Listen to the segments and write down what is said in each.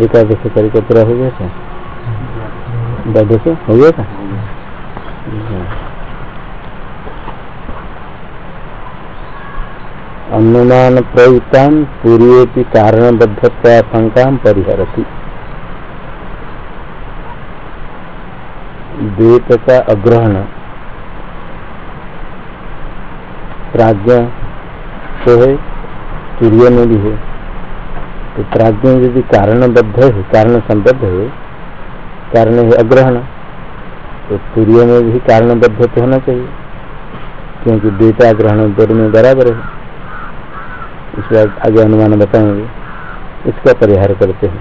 एकादश करके पूरा हो गया था? द्वादश हो गया था? अनुमान प्रयुक्ता पूर्वे कारणबद्धता परिहरती। द्वैत का अग्रहण। प्राज्ञ तो है, सूर्य में भी है। तो प्राज्ञ यदि कारणबद्ध है कारण संबद्ध है कारण है अग्रहण तो सूर्य में भी कारणबद्ध तो होना चाहिए क्योंकि द्वैता ग्रहण दोनों में बराबर है। इस बार आगे अनुमान बताएँगे। इसका परिहार करते हैं।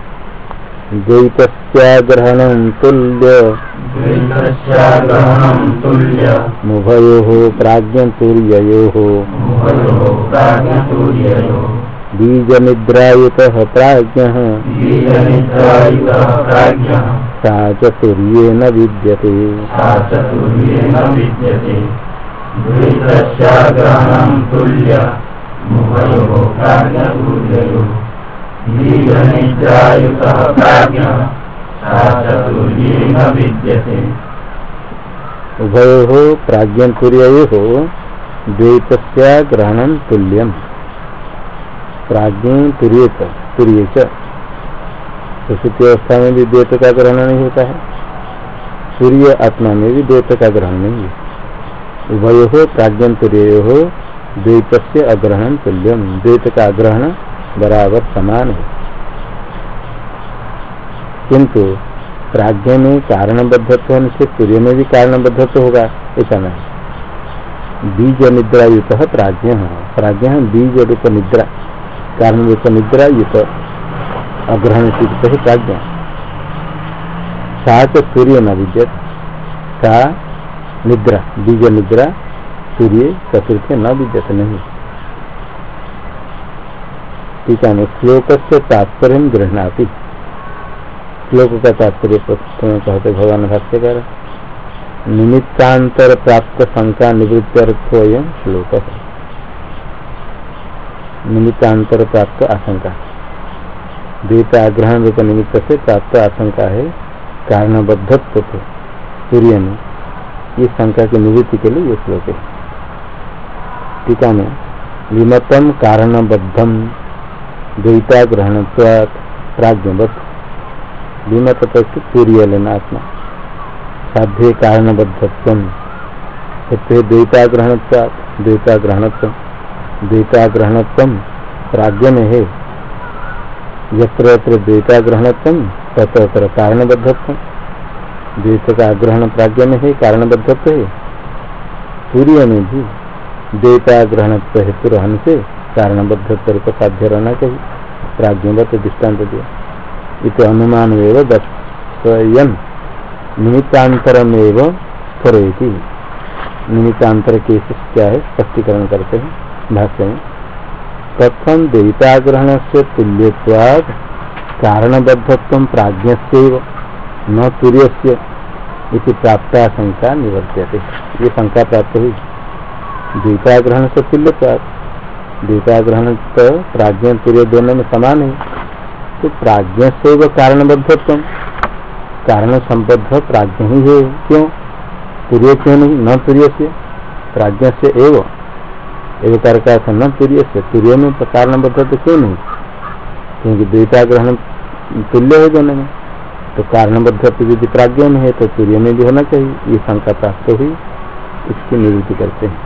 द्वैतग्रहण तुल्य। मुभयो प्राज्ञ तूर्यो बीज निद्रायुत प्राज्ञ सा चतुर्ये न विद्यते। उभयो प्राज्ञ तुर्यो द्वैत ग्रहण तुल्यम। प्राज्ञ अवस्था में भी द्वैत का ग्रहण नहीं होता है। सूर्य आत्मा में भी द्वैत का ग्रहण नहीं है। उभयो हो प्राज्ञ तुर्य हो द्वैत से अग्रहण तुल्यम द्वैत का अग्रहण बराबर समान है। किंतु प्राज्ञ में कारणबद्धत्व होने से सूर्य में भी कारणबद्धत्व होगा, ऐसा नहीं। बीज निद्रा युत प्राज्ञ। प्राज्ञ बीज रूप निद्रा कारण रूप निद्रा युत अग्रहण युक्त है प्राज्ञ सा तो सूर्य न विद्यत, सा निद्रा बीज निद्रा सूर्य चतुर्थ न विद्यत नहीं। टीका में श्लोक से तात्पर्य गृहणाती। श्लोक का तात्पर्य कहते भगवान भाष्यकार निमित्तांतर प्राप्त शंका एवं श्लोक। है निमित्तांतर प्राप्त आशंका। द्वैताग्रहण रूप निमित्त से प्राप्त आशंका है, कारणबद्धत्व तो सूर्य में। ये शंका की निवृत्ति के लिए ये श्लोक है। टीका में विमतम कारणबद्धम द्वैताग्रहण प्राज्ञवत। विमत तक सूर्य लेना आत्मा। साध्य कारणबद्धत्व हेतु द्वैताग्रहण द्वैताग्रहणत्व द्वैताग्रहणत्व प्राज्ञ में है। यत्र यत्र द्वैताग्रहणत्व तत्र तत्र कारणबद्धत्व। द्वैत का ग्रहण प्राज्ञ में है कारणबद्धत्व है। सूर्य में भी द्वैताग्रहणत्व हेतु रहने से कारणबद्धत्व रूप साध्य रहना चाहिए प्राज्ञवत दृष्टांत दिया। इत अनुमान दर्शयन निमित्तांतरमेव स्फुरती निमित्तांतर के क्या है? स्पष्टीकरण करते हैं। भाष्य में प्रथम द्वैताग्रहण से तुल्यवाद कारणबद्धत्व प्राज्ञ से न सूर्य से इति प्राप्त शंका निवर्त्यते। ये शंका प्राप्त हुई द्वैताग्रहण से तुल्यवाद द्वैताग्रहण तो प्राज्ञ सूर्य दोनों में समान है तो प्राज्ञ से वो कारणबद्धत्व कारण संबद्ध प्राज्ञ ही है। क्यों? सूर्य क्यों नहीं, न सूर्य से प्राज्ञ से एव। एवकार का न सूर्य से सूर्य में कारणबद्ध तो क्यों नहीं? क्योंकि द्वैताग्रहण तुल्य है दोनों में तो कारणबद्ध यदि प्राज्ञ में है तो सूर्य में भी होना चाहिए। ये शंका प्राप्त हुई। इसकी निवृत्ति करते हैं।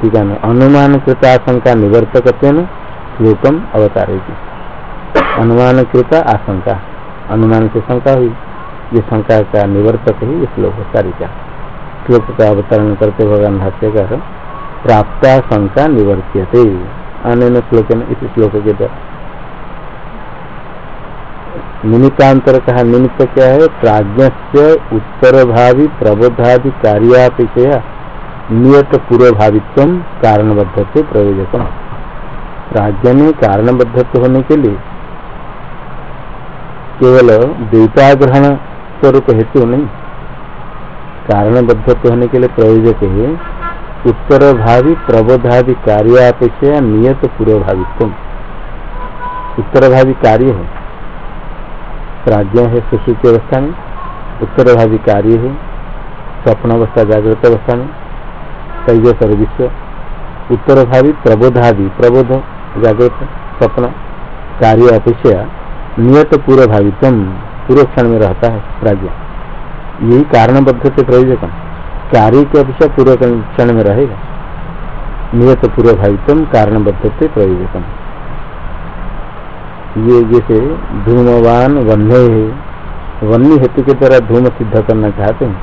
ठीक है अनुमान कृता आशंका निवर्तक श्लोकम अवतारेगी अनुमान कृत आशंका। अनुमान से शंका हुई। ये शंका का निवर्तक ही श्लोक का श्लोक का अवतरण करते भगवान भाष्यकार प्राप्त शंका निवर्त्यते। अन्य श्लोक इस श्लोक के द्वारा निमित्तांतर कहा, निमित्त क्या है? प्राज्ञ से उत्तर भावी प्रबोधादि कार्यापेक्षया नियत पूर्व भावित्व कारणबद्धत्व प्रयोजक राज्य में कारणबद्धत्व होने के लिए केवल द्वैताग्रहण स्वरूप हेतु नहीं। कारणबद्धत्व होने के लिए प्रयोजक है उत्तर भावी प्रबोधादि कार्यापेक्षा नियत पूर्व भावित्व उत्तर भावी कार्य है। प्राज्ञ है सुश्रुति अवस्था में। उत्तर भावी कार्य है। स्वप्न अवस्था, जागृत अवस्था में। तेजस और विश्व उत्तर भावी प्रबोधादि, प्रबोध, जागृत, स्वप्न कार्य अपेक्षा नियत पूर्व भावित्व पूर्व क्षण में रहता है प्राज्ञ यही कारणबद्ध से प्रयोजक। कार्य की अपेक्षा पूर्व क्षण में रहेगा। नियत पूर्व कारणबद्ध से प्रयोजक। ये जैसे धूमवान वन्य है, वन्य हेतु के द्वारा धूम सिद्ध करना चाहते हैं,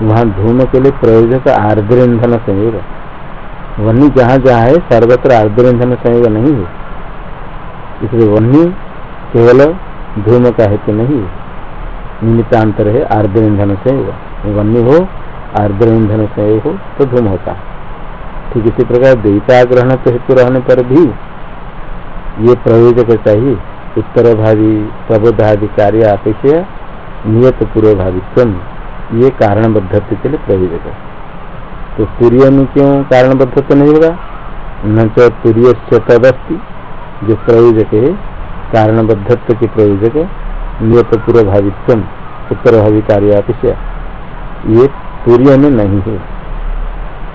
वहाँ धूम के लिए प्रयोजक आर्द्र ईंधन संयोग वन्य जहाँ जहाँ है, सर्वत्र आर्द्र ईंधन संयोग नहीं है। इसलिए वन्य केवल धूम का हेतु नहीं निमित्तांतर है, आर्द्र ईंधन संयोग वन्य हो, आर्द्र ईंधन संयोग हो तो धूम होता ठीक इसी प्रकार देवता ग्रहण तो हेतु रहने पर भी ये प्रयोजक चाहिए उत्तर भावी प्रबोधादि कार्य अपेक्षा नियत पूर्व भावित्व ये कारणबद्ध के लिए प्रयोजक तो सूर्य में क्यों कारणबद्ध तो नहीं होगा? न तो सूर्य से तदस्ती, जो प्रयोजक है कारणबद्धत्व के प्रयोजक नियत पूर्व भावित्व उत्तर भावी कार्य अपेक्षा ये सूर्य में नहीं है।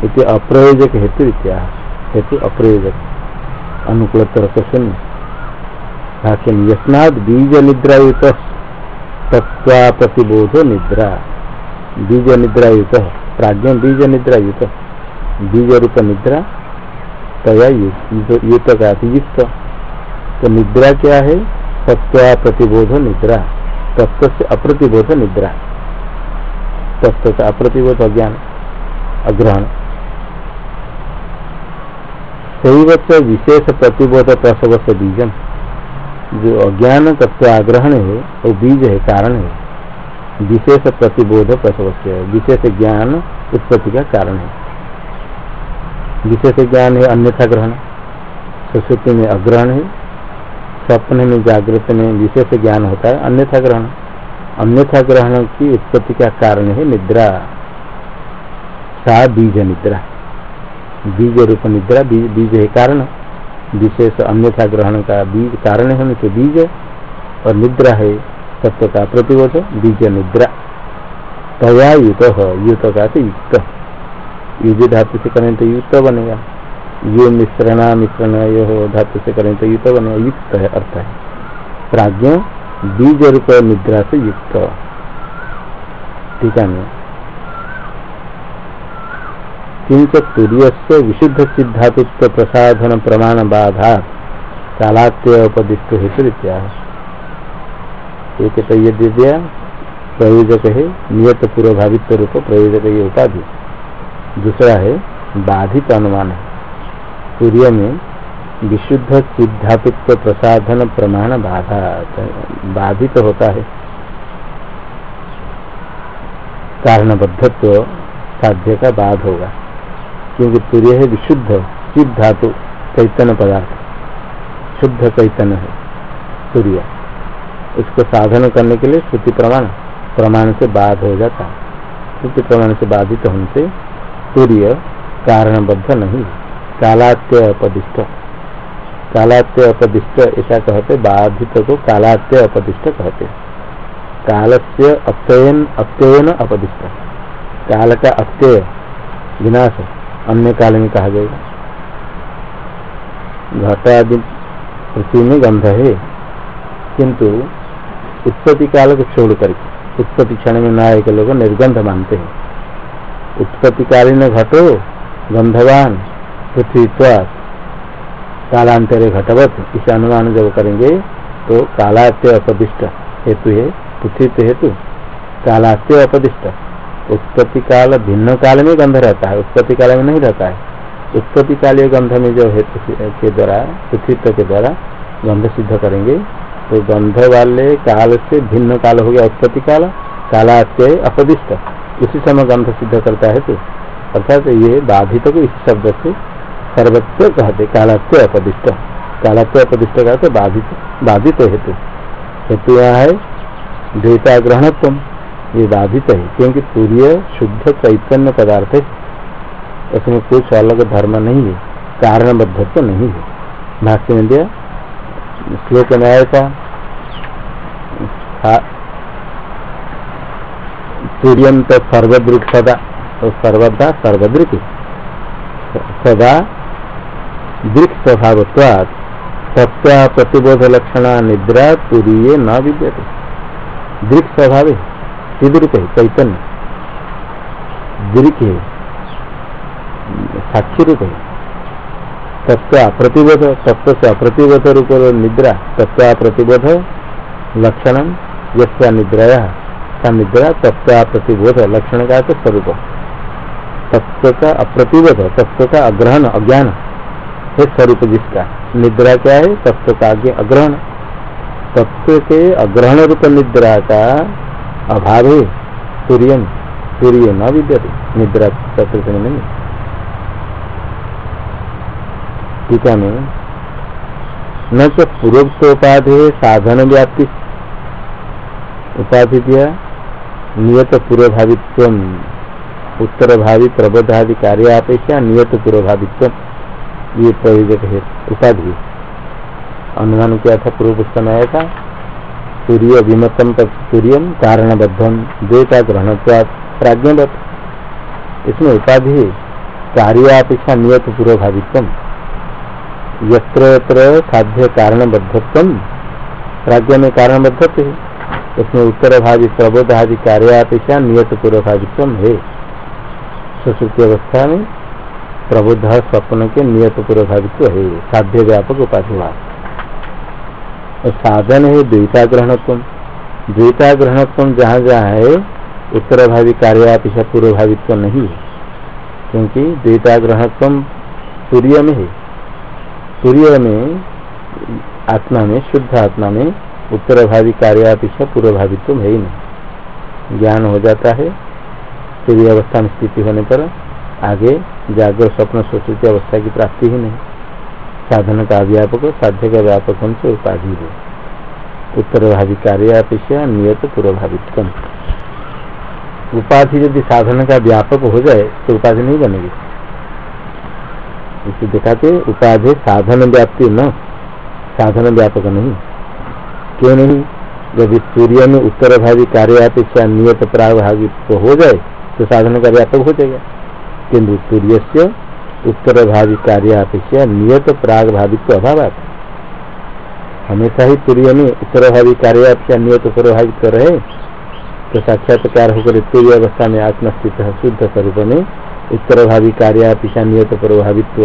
इति अप्रयोजक हेतु इत्या हेतु अप्रयोजक। अनुकूल तरफ़ शून्य भाष्यम यस्नाद बीज निद्रायुत तत्वा प्रतिबोध निद्रा। बीज निद्रायुत प्राज्ञ बीज निद्रायुत बीज रूप निद्रा तया युत का युक्त तो निद्रा क्या है? तत्व प्रतिबोध निद्रा। तत्व से अप्रतिबोध निद्रा। तत्व का अप्रतिबोध अज्ञान, अग्रहण। सही विशेष प्रतिबोध प्रसव से बीजन जो अज्ञान तत्व आग्रहण है, वो बीज है, कारण है। विशेष प्रतिबोध प्रसव से, विशेष ज्ञान उत्पत्ति का कारण है। विशेष ज्ञान है अन्यथा ग्रहण। सुश्रुति में अग्रहण है स्वप्न में जागृत में विशेष ज्ञान होता है, अन्यथा ग्रहण। अन्यथा ग्रहण की उत्पत्ति का कारण है निद्रा। सा बीज निद्रा। बीज रूप निद्रा बीज है कारण। विशेष अन्यथा ग्रहण का बीज कारण है तो बीज, और निद्रा है तत्व का प्रतिबोध बीज निद्रा। तया युत युत का युक्त युज धातु से करें तो युक्त बनेगा। ये मिश्रणा मिश्रण यो धातु से करें तो युक्त बनेगा युक्त है, अर्थ है। प्राज्ञ बीज रूप निद्रा से युक्त। ठीक है किंच तुर्य से विशुद्ध सिद्धातुत्व प्रसाधन प्रमाण बाधा कालात्योपदिष्ट हेतु एक तो ये दिव्या प्रयोजक है, नियत पूर्व भावित्व रूप प्रयोजक ये उपाधि। दूसरा है, बाधित अनुमान है। सूर्य में विशुद्ध सिद्धातुत्व प्रसाधन प्रमाण बाधा बाधित तो होता है। कारणबद्धत्व साध्य का बाध होगा, क्योंकि सूर्य है विशुद्ध, सिद्ध धातु, चैतन्य पदार्थ। शुद्ध चैतन्य है सूर्य। उसको साधन करने के लिए श्रुति प्रमाण प्रमाण से बाध हो जाता है। श्रुति प्रमाण से बाधित होने से सूर्य कारणबद्ध नहीं कालात्य अपदिष्ट। कालात्य अपदिष्ट ऐसा कहते, बाधित को कालात्य अपदिष्ट कहते। काल से अत्ययन अत्ययन अपदिष्ट। काल का अत्यय, विनाश, अन्य काल में कहा जाएगा। घट आदि पृथ्वी में गंध है, किंतु उत्पत्ति काल को छोड़ करके, उत्पत्ति क्षण में नायक लोग निर्गंध मानते हैं। उत्पत्ति कालीन घटो, गंधवान पृथ्वी कालांतरे घटवत इसे अनुमान जब करेंगे तो कालात्य अपदिष्ट हेतु है पृथ्वी हेतु। कालात्य अपदिष्ट। उत्पत्ति काल भिन्न काल में गंध रहता है, उत्पत्ति काल में नहीं रहता है। उत्पत्ति कालीय गंध में जो हेतु के द्वारा, पृथ्वीत्व के द्वारा गंध सिद्ध करेंगे तो गंध वाले काल से भिन्न काल हो गया उत्पत्ति काल कालात्य अपदिष्ट। उसी समय गंध सिद्ध करता है तो अर्थात ये बाधित को इस शब्द से सर्वत्र कहते कालात्य अपदिष्ट। कालात्य अपदिष्ट कहते बाधित बाधित हेतु। हेतु यहाँ है द्वैता ग्रहणत्व ये बाधित है, क्योंकि सूर्य शुद्ध चैतन्य पदार्थ है। उसमें कुछ अलग धर्म नहीं है कारणबद्ध तो नहीं है। भाष्य में दिया श्लोक में आया था सूर्यंत सर्वदृक सदा तो सर्वदा सर्वदृक सदा दृक् स्वभावत्वात् सत्या प्रतिबोध लक्षण निद्रा तुरीय न विद्यते। दृक् स्वभाव सिद्रूप है चैतन्य। दृक् है साक्षी रूप है तत्व प्रतिबोध तत्व से अप्रतिबोध रूप निद्रा तत्व प्रतिबोध लक्षण, यस्या निद्रया। सा निद्रा तत्व प्रतिबोध लक्षण का स्वरूप तत्व का अप्रतिबोध तत्व का अग्रहण, अज्ञान। है स्वरूप जिसका। निद्रा क्या है? तत्व का आगे अग्रहण। तत्व के अग्रहण रूप निद्रा का अभाव है। सूर्य सूर्य न विद्यते। निद्रा तत्व में नहीं। टीका में। न तो पूर्वोक्तोपाधि साधन व्याप्ति। उपाधि दिया। नियत पूर्वभावित्व उत्तर भावी प्रबोधादि कार्यापेक्षा नियत पूर्वभावित्व ये प्रयोजक है, उपाधि। अनुमान किया था पूर्व पुस्तक में आया था, सूर्य विमतम सूर्य कारणबद्धम द्वेता ग्रहण प्राज्ञवत इसमें उपाधि कार्यापेक्षा नियत पूर्वभावित्व। यत्र साध्य कारणबद्धत्व, प्राज्ञ में कारणबद्धत्व है। उसमें उत्तर भावी प्रबोध आदि कार्यापेक्षा नियत पूर्वभावित्व है। सुश्रुति अवस्था में प्रबुद्ध स्वप्न के नियत पूर्वभावित्व है। साध्य व्यापक उपाधिभाव और साधन है द्वैताग्रहणत्व। द्वैताग्रहणत्व जहाँ जहाँ है उत्तर भावी कार्यापेक्षा पूर्वभावित्व नहीं है। क्योंकि द्वैताग्रहणत्व सूर्य में है। सूर्य में, आत्मा में, शुद्ध आत्मा में उत्तर भावी कार्यापेक्षा पूर्वभावित्व है ही नहीं। ज्ञान हो जाता है सूर्य अवस्था में स्थिति होने पर आगे जागृत स्वप्न सुश्रुति अवस्था की प्राप्ति ही नहीं। साधन का व्यापक साध्य का व्यापक से उपाधि है उत्तर भावी कार्यापेक्षा नियत पूर्वभावित्व उपाधि यदि साधन का व्यापक हो जाए तो उपाधि नहीं बनेगी। इसे दिखाते उपाधि साधन व्याप्ति न, साधन व्यापक नहीं। क्यों नहीं? यदि सूर्य में उत्तर भावी कार्यापेक्षा नियत प्रागभावित्व हो जाए तो साधन का व्यापक हो जाएगा। किन्तु सूर्य से उत्तर भावी कार्यापेक्षा नियत प्राग भावित्व अभाव हमेशा ही सूर्य में उत्तर भावी कार्यापेक्षा नियत प्रभावित रहे तो साक्षात्कार होकर सूर्य अवस्था में आत्मस्थित शुद्ध स्वरूप में उत्तर भावी कार्य पिछा नियत प्रभावित्व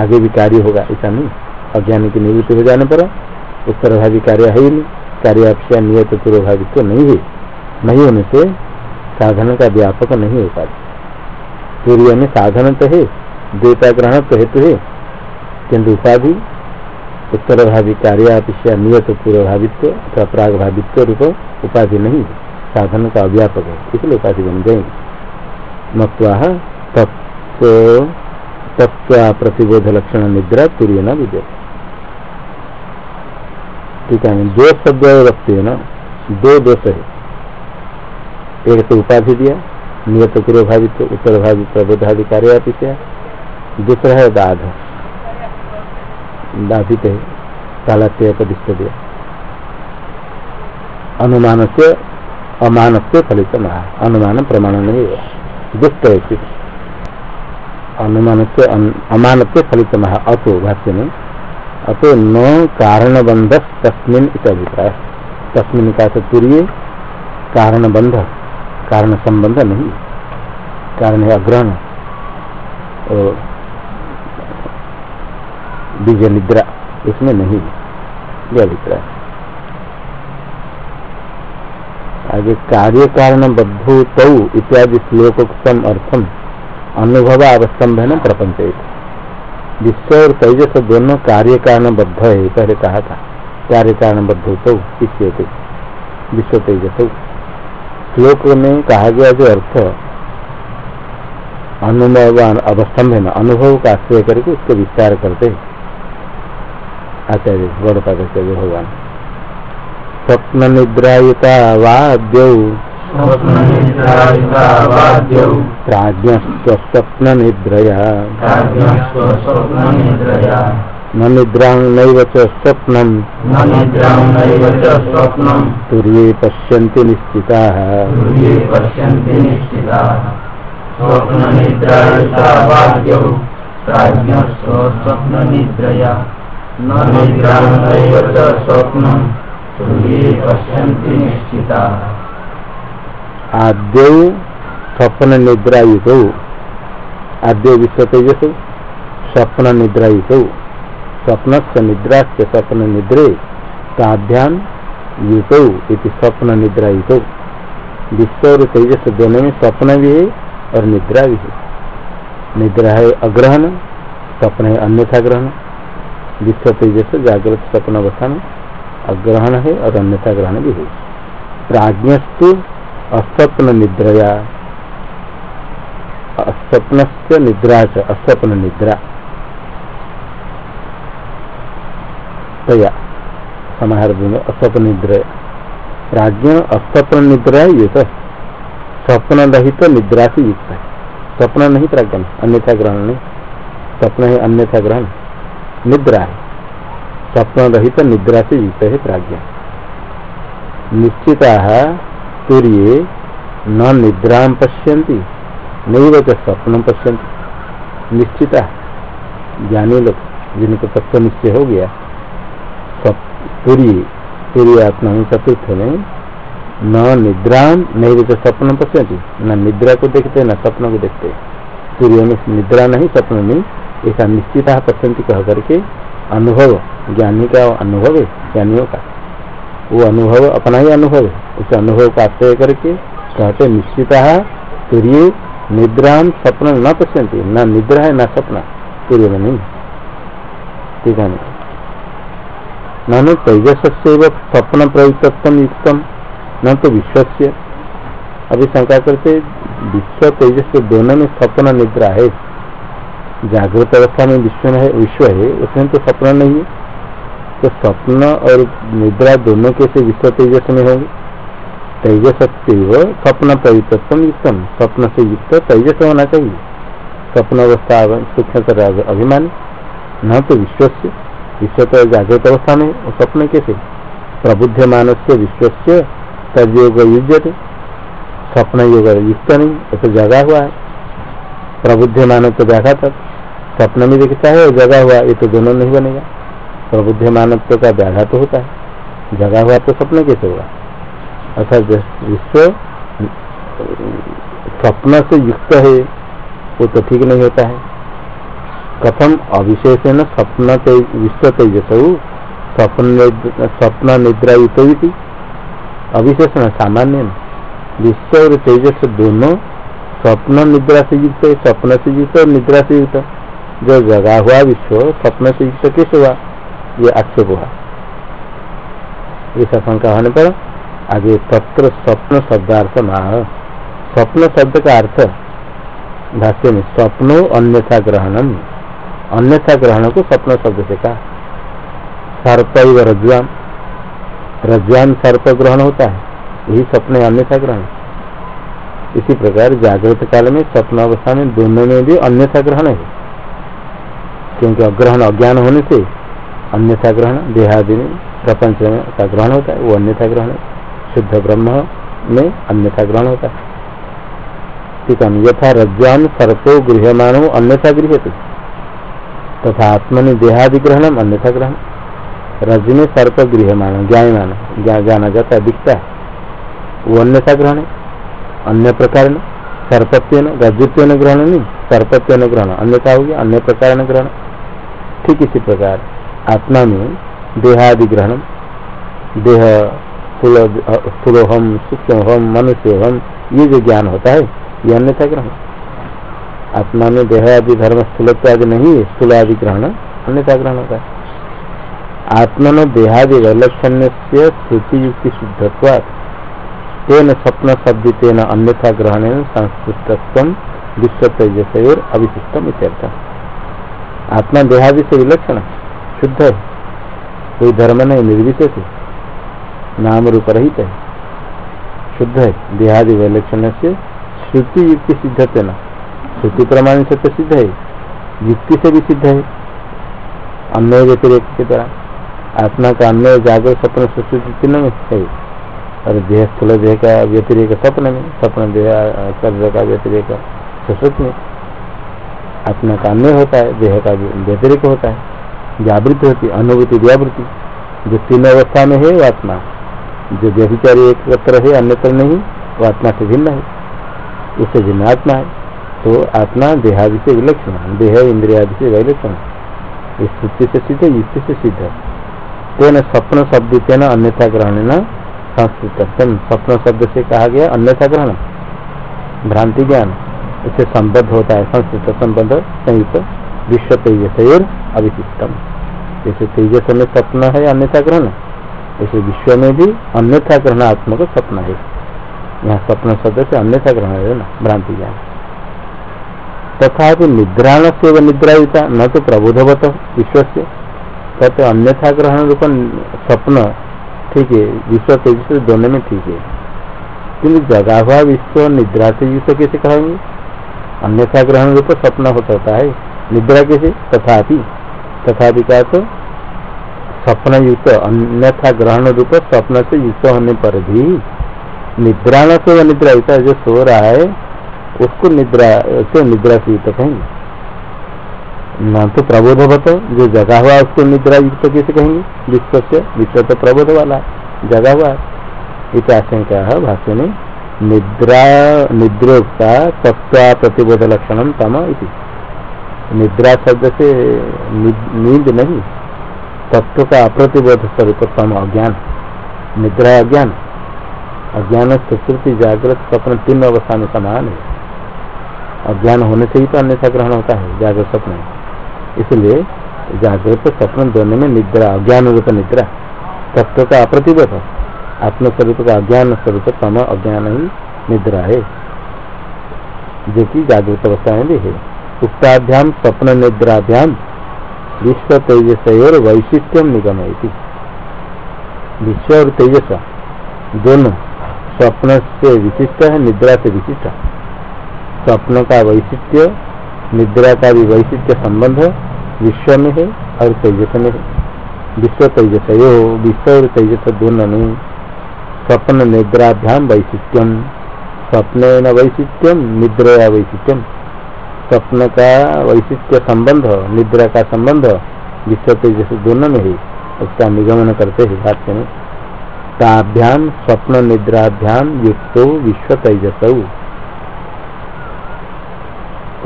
आगे भी कार्य होगा, ऐसा नहीं। अज्ञान की निवृत्ति हो जाने पर उत्तर भावी कार्य है ही नहीं कार्य अपेक्षा नियत पूर्वभावित्व नहीं है। नहीं होने से साधन का व्यापक नहीं हो पाता। सूर्य में साधन तो है, देवता ग्रहण तो हेतु है। किन्तु उपाधि उत्तर भावी कार्य अपेक्षा नियत पूर्वभावित्व अथवा प्राग भावित्व रूप उपाधि नहीं, साधन का व्यापक है, इसलिए उपाधि बन जाएँगे मत्वा तत्व प्रतिबोध लक्षण निद्रा तुरीय न विद्य ठीक है दो शब्द रखते है ना, दो दोष है। एक तो उपाधि दिया नियत पूर्व भावित उत्तर भावित प्रबोधादि कार्य दूसरा है दाध। बाधित है कालात्य प्रतिष्ठ दिया अनुमान से अमान से फलित अनुमान प्रमाण नहीं हुआ दुष्ट है अनुमान से अमान से फलित महा अतो भाष्य में, अतो न कारण बंध तस्मिन अभिप्राय। तस्मिन का तुरीय कारण बंध कारण संबंध नहीं कारण है अग्रहण बीज निद्रा इसमें नहीं यह अभिप्राय आगे कार्य कारण बद्धो इत्यादि श्लोकोक्तम अर्थम अनुभव अवस्तंभ न प्रपंच। विश्व और तेजस दोनों कार्य कारण बद्ध है, पहले कहा था। कार्य कारण बद्ध तो विश्व तेजस। श्लोक में कहा गया जो अर्थ अनुभव अवस्तंभ है न अनुभव का आश्रय करके उसको विस्तार करते आचार्य गौड़पादाचार्य भगवान। स्वप्न निद्रायुता वाद्यौ। प्राज्ञस्वस्वप्न निद्रया न निद्रां नैव च स्वप्नम्। न निद्रां नैव च स्वप्नं तुर्ये पश्यन्ति निश्चिताः। तुर्ये पश्यन्ति निश्चिताः। स्वप्ननिद्रायुतावाद्यौ प्राज्ञस्वस्वप्ननिद्रया न निद्रां नैव च स्वप्नं तुर्ये पश्यन्ति निश्चिताः। आद्यौ स्वप्न निद्रायुतौ आद्य विश्व तेजस स्वप्न निद्रा से स्वप्न निद्रे ताभ्याम युतौ स्वप्न निद्रायुतौ विश्व और तेजस दोनों में स्वप्न भी है और निद्रा भी है निद्रा है अग्रहण, स्वप्न है अन्यथा ग्रहण। विश्व तेजस जागृत स्वप्न अवस्था में अग्रहण है और अन्यथा ग्रहण भी है। प्राज्ञस्तु अस्वप्न निद्रया अस्वप्न निद्रा च अस्वप्न निद्रा तया समाहार अस्वप्न निद्रा प्राज्ञ अस्वप्न निद्रा युक्त स्वप्न रहित निद्रा से युक्त है स्वप्न नहीं प्राज्ञ अन्यथा ग्रहण नहीं स्वप्न है अन्यथा ग्रहण निद्रा है स्वप्न रहित निद्रा से युक्त है प्राज्ञ निश्चिता तुर्ये न निद्रा पश्यन्ति नहीं च स्वप्न पश्यन्ति निश्चिता ज्ञानी लोग जिनको तत्व निश्चय हो गया तुर्य तुर्य आत्मा में चतुर्थ में न निद्रा नहीं तो स्वप्न पश्यन्ति न निद्रा को देखते, न स्वप्न को देखते। सूर्य में निद्रा नहीं स्वप्न नहीं ऐसा निश्चित पश्यंती कह करके अनुभव, ज्ञानी का अनुभव है, ज्ञानियों का। वो अनुभव अपना ही अनुभव है। उस अनुभव का आश्रय करके कहते निश्चित सूर्य निद्रा स्वप्न न पश्यंती न निद्रा है, न स्वप्न सूर्य में नहीं। ठीक है ननु तेजस से स्वप्न प्रयुक्तम युक्तम न तो विश्व अभी शंका करते, विश्व तेजस दोनों में स्वप्न निद्रा है। जागृत अवस्था में विश्व है विश्व है, उसमें तो स्वप्न नहीं है। तो स्वप्न और निद्रा दोनों कैसे विश्व तेजस में होंगे। तेजस स्वप्न प्रयुक्तम युक्तम स्वप्न से युक्त तेजस होना चाहिए। स्वप्न अवस्था सूक्ष्म अभिमान। न तो विश्व विश्व तो जागृत अवस्था में, और स्वप्न कैसे? प्रबुद्ध मानस से विश्व से तदयोग युजते स्वप्न योग युक्त नहीं, ऐसे जगा हुआ है। प्रबुद्ध मानव तो व्याघा तक स्वप्न में दिखता है, और जगा हुआ ये तो दोनों नहीं बनेगा। प्रबुद्ध मानव का व्याघात तो होता है। जगा हुआ तो स्वप्न कैसे होगा? अर्थात विश्व स्वप्न से युक्त है, वो तो ठीक नहीं होता है। कथम अविशेषण स्वप्न विश्व तेजस स्वप्न निद्रा युत अविशेषण सामान्य विश्व और तेजस दोनों स्वप्न निद्रा से युक्त है। स्वप्न से युक्त और निद्रा से युक्त। जो जगा हुआ विश्व स्वप्न से युक्त कैसे हुआ? ये आक्षेप हुआ। ऐसा शंका होने पर आगे तत्र स्वप्न शब्दार्थ माह स्वप्न शब्द का अर्थ भाष्य में स्वप्नो अन्यथा ग्रहणम। अन्यथा ग्रहण को स्वप्न शब्द से कहा। सर्प रज्वाम रज्वाम सर्प ग्रहण होता है, यही स्वप्न अन्यथा ग्रहण। इसी प्रकार जागृत काल में स्वप्न अवस्था में दोनों में भी अन्यथा ग्रहण है। क्योंकि अग्रहण अज्ञान होने से अन्यथा ग्रहण देहादि में प्रपंच में का ग्रहण होता है, वो अन्यथा ग्रहण शुद्ध ब्रह्म में अन्यथा ग्रहण होता है। ठीक है, यथा रज्जान सर्पो गृहमानो अन्यथा गृह तथा आत्मनि देहादि ग्रहण अन्यथा ग्रहण रज में सर्प गृहमान ज्ञायमान जाना जाता है, दिखता है। वो अन्यथा ग्रहण, अन्य प्रकार सर्पत्व रजुत्व ग्रहण नहीं सर्पत्व ग्रहण। अन्यथा हो गया, अन्य प्रकार ग्रहण। ठीक इसी प्रकार, आत्मा में देहादि ग्रहण देह स्थूलोहम सूक्ष्म मनुष्य हम ये जो ज्ञान होता है, ये अन्यथा ग्रहण। आत्मा में देह आदि धर्म स्थूलत्व आदि नहीं है स्थूल आदि ग्रहण अन्यथा ग्रहण होता है? आत्मन देहादि वैलक्षण्य से श्रुति युक्ति शुद्धत्वात्। तेन स्वप्न शब्द तेन अन्यथा ग्रहण संस्कृत विश्व तेजस अभिशिष्टम इत्यर्थ। आत्मा देहादि से विलक्षण, शुद्ध है। कोई धर्म नहीं, निर्विशेष है। नाम रूप रहित है। शुद्ध है। देहादि विलक्षण से श्रुति युक्ति सिद्धते न श्रुति प्रमाण से तो सिद्ध है। युक्ति से भी सिद्ध है। अन्य व्यतिरेक के द्वारा। आत्मा का अन्य जागर सपन सुश्रुति चिन्ह में है। और देह, स्थूल देह का व्यतिरेक स्वप्न में। स्वप्न देह शरीर का व्यतिरेक सुश्रुति में। आत्मा का अन्य होता है, देह का व्यतिरिक होता है। जागृत होती अनुभूति व्यावृत्ति। जो तीन अवस्था में है आत्मा। जो व्यभिचारी एकत्र है, अन्यत्र नहीं, वो आत्मा से भिन्न है। उससे भिन्न आत्मा है। तो आत्मा देहादि से विलक्षण देह इंद्रियादि से विलक्षण इस स्थिति से सिद्ध युक्ति से सिद्ध तेना स्वप्न शब्द तेना अन्यथा ग्रहण न संस्कृत स्वप्न शब्द से कहा गया अन्यथा ग्रहण। भ्रांति ज्ञान। इससे संबद्ध होता है। संस्कृत संबद्ध, संयुक्त, विश्व तेजस और अविशिष्टम। जैसे तेजस में स्वप्न है, अन्यथा ग्रहण। ऐसे विश्व में भी अन्यथा ग्रहणात्मक स्वप्न है। यहाँ स्वप्न शब्द से अन्यथा ग्रहण है ना, भ्रांति ज्ञान। तथा निद्राण से निद्रायुता न तो प्रबोधवत विश्व से कहते अन्यथा ग्रहण रूप स्वप्न, ठीक है, विश्व तेजस दोनों में ठीक है। किन्तु जगा हुआ विश्व निद्रा से युक्त कैसे कहेंगे अन्यथा ग्रहण रूप स्वप्न हो सकता है। निद्रा कैसे? तथापि तथापि का तो स्वप्न युक्त अन्यथा ग्रहण रूप स्वप्न से युक्त होने पर भी निद्राण से निद्रा युक्त जो सो रहा है उसको निद्रा से निद्रा से युक्त कहेंगे। न तो प्रबोधवत जो जगा हुआ उसको निद्रा युक्त कैसे कहेंगे? विश्व से विश्व तो प्रबोध वाला, जगा हुआ इतिहास भाष्य में, निद्रा, निद्रोक्ता तत्व प्रतिबोध लक्षण तम इति। निद्रा शब्द से नींद नहीं, तत्व का अप्रतिबोध स्वरूप तम अज्ञान। निद्रा अज्ञान। अज्ञान सुश्रुति जागृत स्वप्न तीन अवस्था में समान है। अज्ञान होने से ही तो अन्यथा ग्रहण होता है, जागृत स्वप्न इसलिए जागृत स्वप्न दोनों में निद्रा अज्ञान रूप निद्रा, तत्व का अप्रतिबोध आत्मस्वरूप का अज्ञान स्वरूप तम अज्ञान ही निद्रा है, जो कि जागृत अवस्था में भी है। उक्ताभ्याम स्वप्न निद्राभ्याम विश्व तेजस और वैशिष्ट्यम निगम विश्व और तेजस, दोनों स्वप्न से विशिष्ट है, निद्रा से विशिष्ट स्वप्न का वैशिष्ट्य निद्रा का भी वैशिष्ट्य संबंध विश्व में है और तेजस में है। विश्व तेजस यो विश्व और तेजस दोनों में स्वप्न निद्राभ्याम वैशिष्ट्यम। स्वप्न वैशिष्ट्यम, निद्रया वैशिष्ट्यम। स्वप्न का वैशिष्ट्य संबंध, निद्रा का संबंध, विश्व तेजस दोनों में है। उसका निगमन करते हैं भाष्य में। ताभ्याम, स्वप्न निद्राभ्याम युक्त, विश्व तेजस।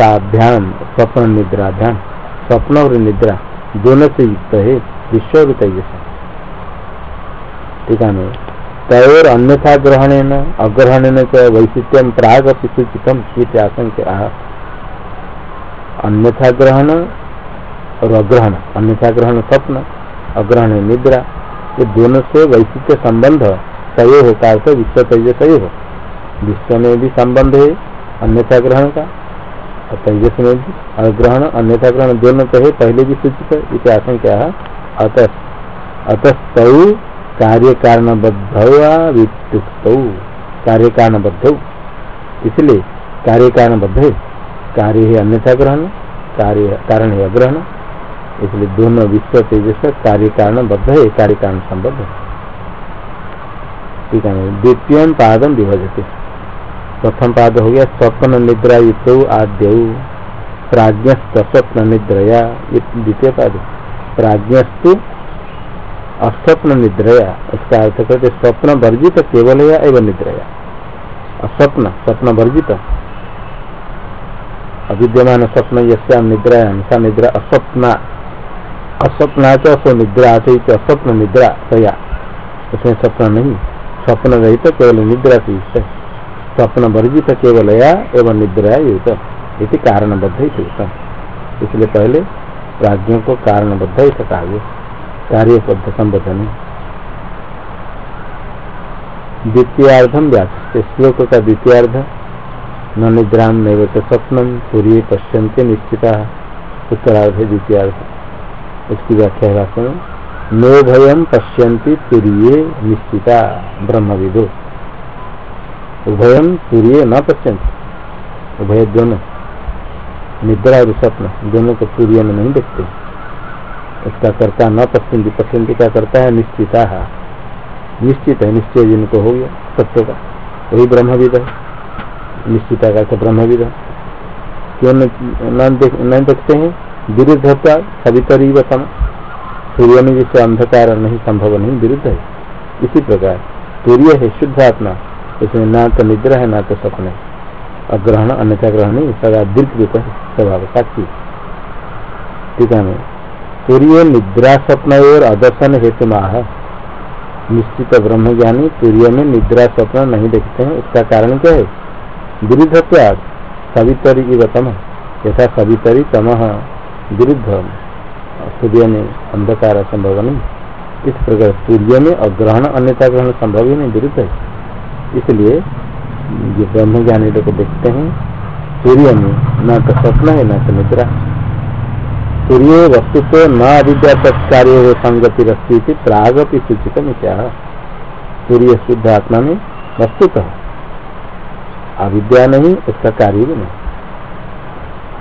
ताभ्याम स्वप्न निद्राभ्याम स्वप्न और निद्रा दोनों से युक्त है विश्व ठीक है तयोर अन्यथा ग्रहण अग्रहण वैशिष्ट्यम प्राग सूचितम आशंका अन्यथा ग्रहण और अग्रहण, अन्यथा ग्रहण स्वप्न, अग्रहण निद्रा, ये दोनों से वैशिष्ट संबंध तय होता है विश्व तेज तय। हो विश्व में भी संबंध है, अन्यथा ग्रहण का तेजस में भी अग्रहण अन्यथा ग्रहण दोनों तो है पहले भी सूचित है, इसे आशंका अतः अतस्तौ कार्य कारणबद्ध कार्य कारणबद्ध इसलिए कार्य कारणबद्ध है। कार्य है अन्यथा ग्रहण कार्य कारण है अग्रहण। इसलिए दोनों विश्व तेजस कार्य कारण बद्ध है। कार्य कारण संबद्ध ठीक है, द्वितीय पादम विभजते। प्रथम पाद हो गया, स्वप्न निद्रा युक्त आद्य। प्राज्ञ स्वप्न निद्रया द्वितीय पाद। प्राज्ञस्तु अस्वप्न निद्रया उसका अर्थ करते स्वप्न वर्जित केवल या एवं निद्रया। अस्वप्न, स्वप्न वर्जित। अविद्यमान स्वप्न यश्याम निद्रायाम सा निद्रा अस्वप्ना। अस्वप्ना तो असो निद्रा अस्वप्न निद्रा तया उसमें स्वप्न नहीं, स्वप्न रहित तो केवल निद्रा युक्त स्वप्न वर्जित केवल या एवं निद्रा युक्त इति कारणबद्ध इसलिए पहले राज्यों को कारणबद्ध कहा गया कार्य। शब्द संबोधन। द्वितीयार्धम व्यास श्लोक का द्वितीयार्ध। न निद्रा नैव स्वप्न सूर्य पश्यंते निश्चिता। उत्तरार्ध द्वितीयार्ध। उसकी व्याख्या है भाषण नो भयम पश्यंती तुरीय निश्चिता। ब्रह्म विदो उभयम सूर्य न पश्यंत उभय दोनों। निद्रा और स्वप्न, दोनों को सूर्य में नहीं देखते। उसका करता न पश्चिंती पश्चिंती का करता है निश्चिता। निश्चित है, निश्चय जिनको हो गया, सत्य का। वही ब्रह्मविद है। निश्चिता का तो ब्रह्मविद है। क्यों नहीं देखते हैं? विरुद्ध होता सवितरी वतम सूर्य में जिसे अंधकार नहीं, संभव नहीं, विरुद्ध है। इसी प्रकार, सूर्य है शुद्ध आत्मा उसमें ना तो निद्रा है, ना तो स्वप्न है अग्रहण अन्यथा ग्रहण नहीं, सदा दीर्घ रूप है स्वभाव साक्षी। ठीक है सूर्य निद्रा स्वप्न और अदर्शन हेतु माह निश्चित ब्रह्म ज्ञानी सूर्य में निद्रा स्वप्न नहीं देखते हैं। उसका कारण क्या है? विरुद्ध त्याग, सवितरी गतम यथा सवितरी तम विरुद्ध। सूर्य में अंधकार संभव नहीं। इस प्रकार सूर्य में अग्रहण, अन्यथा ग्रहण संभव ही नहीं, विरुद्ध है। इसलिए ये ब्रह्म ज्ञानी लोग देखते हैं। सूर्य में न तो स्वप्न है, न तो निद्रा। सूर्य वस्तु तो न अविद्या तत्कार्य संगति रस्ती प्रागपि सूचित क्या सूर्य शुद्ध आत्मा में वस्तुतः अविद्या नहीं, उसका कार्य भी नहीं।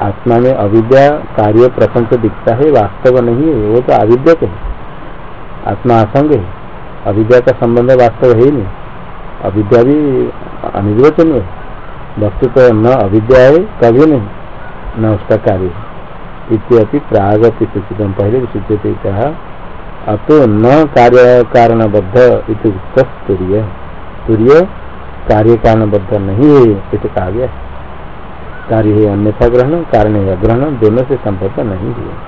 आत्मा में अविद्या कार्य प्रपंच दिखता है, वास्तव नहीं है, वो तो अविद्या के आत्मा असंग है। अविद्या का संबंध वास्तव है ही नहीं। अविद्या भी अनिर्वचनीय वस्तु तो न अविद्या है कभी नहीं, न उसका कार्य इत्यपि प्रागति सूचित पहले भी सूचित कहा, अतो न कार्य कारणबद्ध सूर्य सूर्य कार्य कारणबद्ध नहीं है इसे कहा गया कार्य है अन्यथा ग्रहण, कारण है ग्रहण दोनों से संपर्क नहीं है।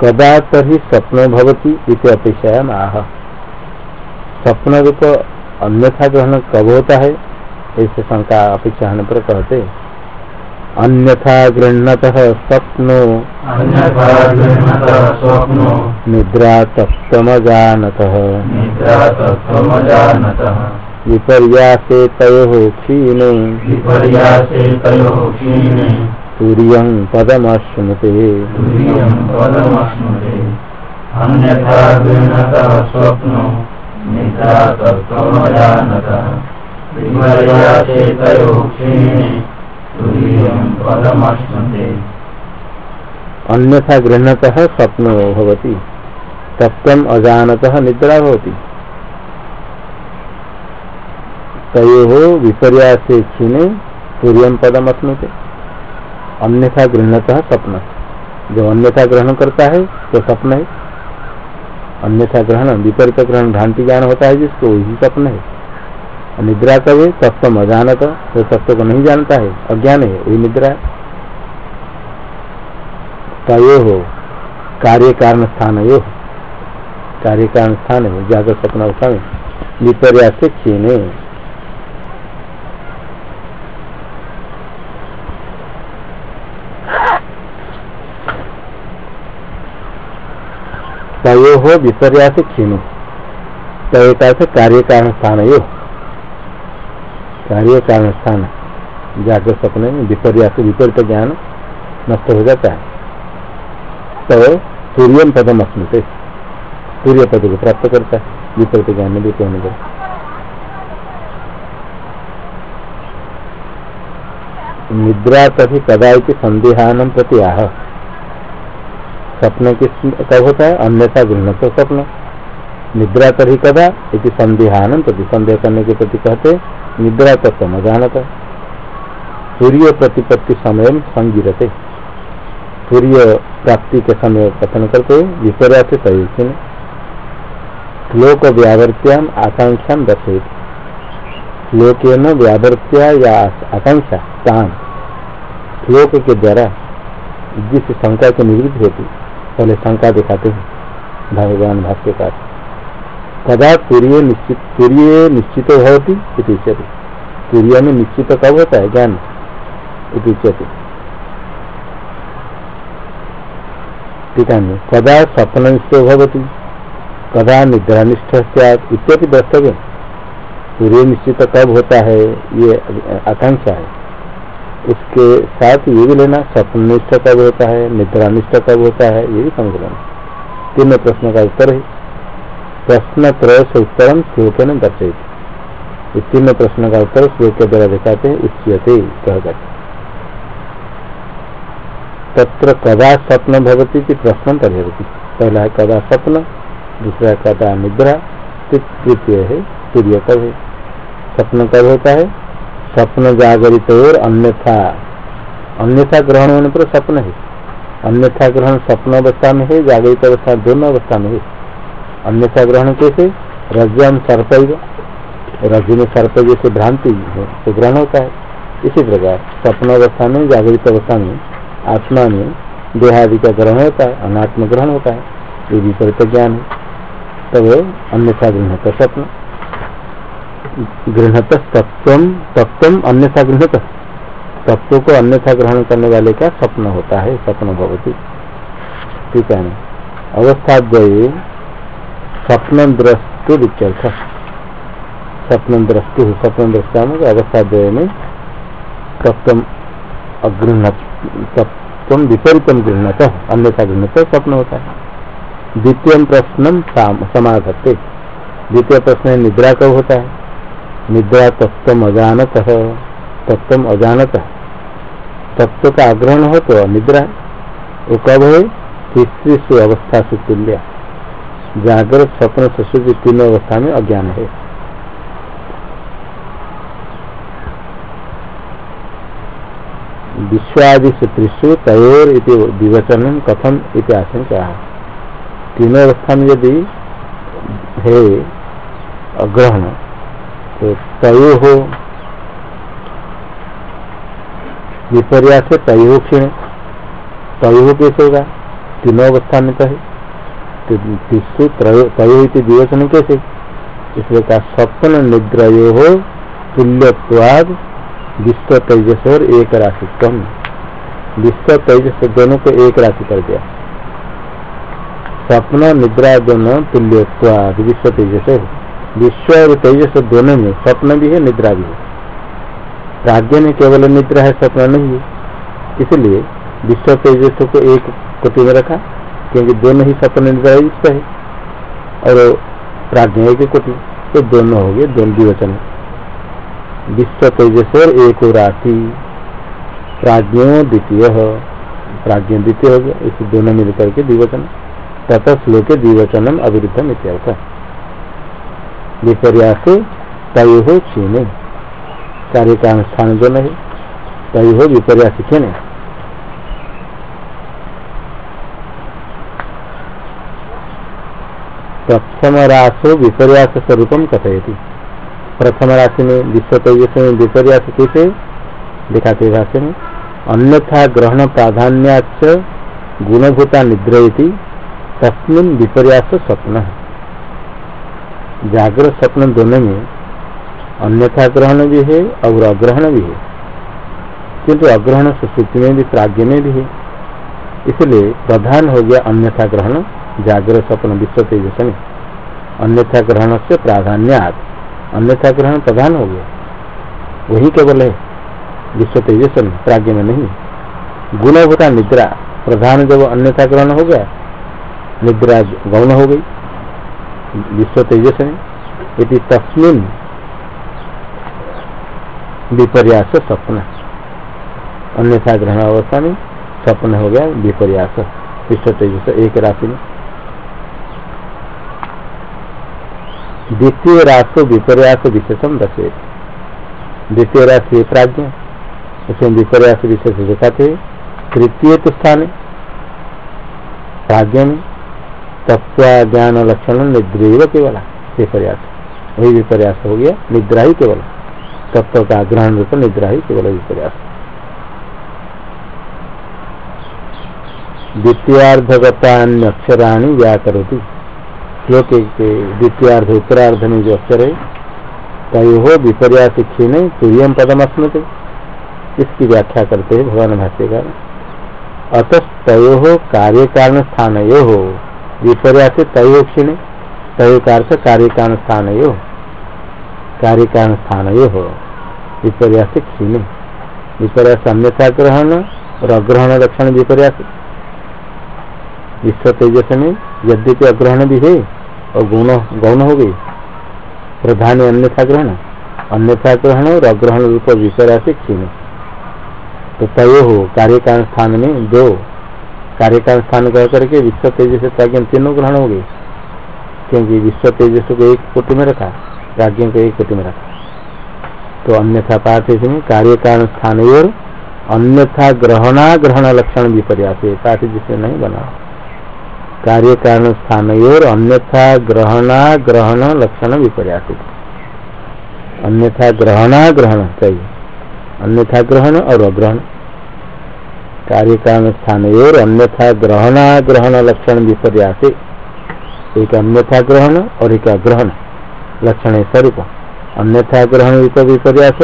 कदा तरी स्वप्न भवती इति अपेक्षा आह स्वप्न रूप अन्यथा ग्रहण कब होता है? ऐसे शंका अपेक्षा होने पर कहते। अन्यथा गृहत स्वप्नो। निद्रा तत्वजानत विपर्यासे तयो क्षीणे। सूर्य पदमश्नुते। अन्यथा गृहत स्वप्नो। अन्यथा गृहत स्वप्न होती तत्व अजानत निद्रा होती तयो विपर्यास क्षीणे सूर्य पदम अश्नुते अन्यथा गृहत स्वप्न। जो अन्यथा ग्रहण करता है तो स्वप्न है। अन्यथा ग्रहण, विपरीत ग्रहण, भ्रांति ज्ञान होता है जिसको वही स्वप्न है। निद्रा कब तत्व अजानत तो तत्व को नहीं जानता है, अज्ञान है, वही निद्रा तय हो, कार्य कारण स्थान यो कार्य कारण स्थान है, जागृत सपना अवस्था में विपर्या से क्षीणे तयो हो विपर्या से क्षीण तय का कार्य कारण स्थान यो। कार्य कारण स्थान जागृत सपने में विपर्यास विपरीत ज्ञान नष्ट हो जाता है। तो सूर्य पदम अस्मृत। सूर्य पद को प्राप्त करता है। विपरीत ज्ञान में विपरीत होने पर निद्रा तभी कदा संदेहान प्रति आह। स्वप्न किस कब होता है? अन्यथा गृहण तो स्वप्न निद्रा तभी कदा? इति संदेहान प्रति संदेह करने के प्रति कहते निद्रा तत्व जानता सूर्य प्रतिपत्ति समय संगिरते। सूर्य प्राप्ति के समय कथन करते विपर्या से तय श्लोक व्यावर्त्याम आकांक्षा दर्शित श्लोक न व्यावर्त्या या आकांक्षा काम श्लोक के द्वारा जिस शंका की निवृत्ति होती पहले शंका दिखाते हैं, भगवान भाष्यकार। कदा सूर्य निश्चित सूर्य निश्चित होती सूर्य में निश्चित कब होता है, ज्ञान उच्यते। टीका में कदा स्वप्न भवती कदा निद्रानिष्ठ इत्यादि द्रष्टव्य सूर्य निश्चित कब होता है, ये आकांक्षा है। उसके साथ ये भी लेना, स्वप्ननिष्ठ कब होता है, निद्रानिष्ठ कब होता है, ये भी समझ लेना। तीनों प्रश्न का उत्तर है। प्रश्न त्रय से उत्तर श्लोक ने दर्शित ये तीन प्रश्न का उत्तर श्लोक के द्वारा दिखाते हैं, उच्यते कहकर। तत्र कदा स्वप्न भवती की प्रश्न तरीती पहला है कदा स्वप्न, दूसरा कदा निद्रा, तृतीय है सूर्य कब है। स्वप्न कब होता है? स्वप्न जागरित और अन्यथा। अन्यथा ग्रहण होने पर स्वप्न है। अन्यथा ग्रहण स्वप्न अवस्था में है जागृत अवस्था दोनों अवस्था में है। अन्यथा ग्रहण कैसे? रजम सर्प रज में सर्प जैसे भ्रांति तो ग्रहण होता है। इसी प्रकार स्वप्न अवस्था में जागृत अवस्था में, आत्मा में देहादि का ग्रहण होता है, अनात्म ग्रहण होता है, ये विपरीत ज्ञान है। तब अन्यथा गृहत स्वप्न गृहत तत्व तत्व अन्यथा गृहत। तत्व को अन्यथा ग्रहण करने वाले का स्वप्न होता है, स्वप्न भवती। ठीक है अवस्था स्वप्न द्रष्टु विचर्थ। स्वप्न द्रष्टु, स्वप्न दृष्टा में अवस्था द्वय में तत्व अगृह तत्व विपरीतम गृहत, अन्यथा गृहत स्वप्न होता है। द्वितीय प्रश्न समाधत्ते द्वितीय प्रश्न निद्रा कब होता है? निद्रा तत्व अजानत तत्व अजानत तत्व का आग्रहण हो तो निद्रा। वो कब है तीसरी अवस्था से तुल्य। जागृत स्वप्न सुश्रुति तीनों अवस्था में अज्ञान है। विश्वादि सूत्रिशु तयोर विवचन कथम इतिहास क्या तीनों अवस्था में यदि है, अग्रहण तो तयो हो। विपर्यास तय क्षीण तय कैसे होगा? तीनों अवस्था में तो है तिस्सु तय दिवचन कैसे? इसलिए कहा स्वप्न निद्रयो हो तुल्यवाद विश्व तेजस और एक राशि कम। विश्व तेजस दोनों को एक राशि कर दिया। स्वप्न निद्रा दोनों तुल्यवाद विश्व तेजस विश्व और तेजस दोनों में स्वप्न भी है, निद्रा भी है। राज्य में केवल निद्रा है, स्वप्न नहीं है। इसलिए विश्व तेजस को एक कोटि में रखा, क्योंकि दोनों ही स्वप्न, निद्रा युक्त है। और प्राज्ञ एक कोटि तो दोनों हो गए, दोनों दिवचन विश्व तेजस और एक राशि। प्राज्ञो द्वितीय प्राज्ञ द्वितीय हो गया, इस दोनों मिल के द्विवचन। तथा श्लोक द्विवचनम अविरुद्धम इत्यर्थ। विपर्यास तय हो क्षीणे कार्य का अनुष्ठान जो नहीं, तय हो विपर्यास क्षीणे प्रथम राशो विपर्यास स्वरूपम कथयती। प्रथम राशि में विश्व तेजस में विपर्यास कैसे? दिखाते भाष्य में, अन्यथा ग्रहण प्राधान्याच गुणभूता निद्रयती, तस्मिन विपर्यास स्वप्न। जागृत स्वप्न दोनों में अन्यथा ग्रहण भी है और अग्रहण भी है। किंतु अग्रहण सुश्रुति में भी प्राज्ञ में भी है। इसलिए प्रधान हो गया अन्यथा ग्रहण, जागृत स्वप्न विश्व तेजस में। अन्यथा ग्रहण से प्राधान्यात अन्यथा ग्रहण प्रधान हो गया। वही केवल है, विश्व तेजस में प्राज्ञ में नहीं। गुणभूता निद्रा, प्रधान जब अन्यथा ग्रहण हो गया, निद्रा गौण हो गई। विश्व तेजस में यदि तस्मिन विपर्यास स्वप्न अन्यथा ग्रहण अवस्था में स्वप्न हो गया, विपर्यास। विश्व तेजस एक राशि में। द्वितीय राशि विपर्यास विशेषम दशे। द्वितीय राशि प्राज्ञ उसमें विपर्यास विशेष दिखाते तृतीय तो स्थान प्राज्ञ में तत्व ज्ञान लक्षण निद्र केवल विपर्यास। वही विपर्यास हो गया, निद्रा ही केवल। तत्व का ग्रहण रूप निद्रा ही केवल विपर्यास। द्वितीयार्धगतान्यक्षराणी व्याकरोती। श्लोक के द्वितीयार्ध उत्तरार्ध में जो अक्षर है, तय विपर्यास क्षीण तुरीय पदम अस्मते। इसकी व्याख्या करते हैं भगवान भाष्यकार। अतस्तयो कार्य कारण स्थान यो हो विपर्यास तय क्षीण तय कार्य कारण स्थान यो कार्य कारण स्थान यो हो। विपर्यास क्षीण। विपर्यास अन्यथा ग्रहण और अग्रहण लक्षण विपर्यास। विश्व तेजस में यद्यपि अग्रहण भी है और गुण, गौण हो गई प्रधान अन्यथा ग्रहण। अन्यथा ग्रहण और अग्रहण रूप विपर्या से क्षीण। तो तय हो कार्य कारण स्थान में दो। कार्य कारण स्थान कह करके विश्व तेजस प्राज्ञ तीनों ग्रहण हो गए। क्योंकि विश्व तेजस को एक कोटि में रखा, प्राज्ञ को एक कोटि में रखा। तो अन्यथा पाठ इसमें कार्य कारण स्थान और अन्यथा ग्रहणा ग्रहण लक्षण विपर्यास पाठ जिससे नहीं बना। कार्य कारण स्थान और अन्यथा ग्रहणा ग्रहण लक्षण विपर्यास अन्यथा ग्रहणा ग्रहण चाहिए। अन्यथा ग्रहण और अग्रहण। कार्य कारण स्थान और अन्यथा ग्रहणा ग्रहण लक्षण विपर्या से एक अन्यथा ग्रहण और एक अग्रहण। लक्षण स्वरूप। अन्यथा ग्रहण रूप विपर्यास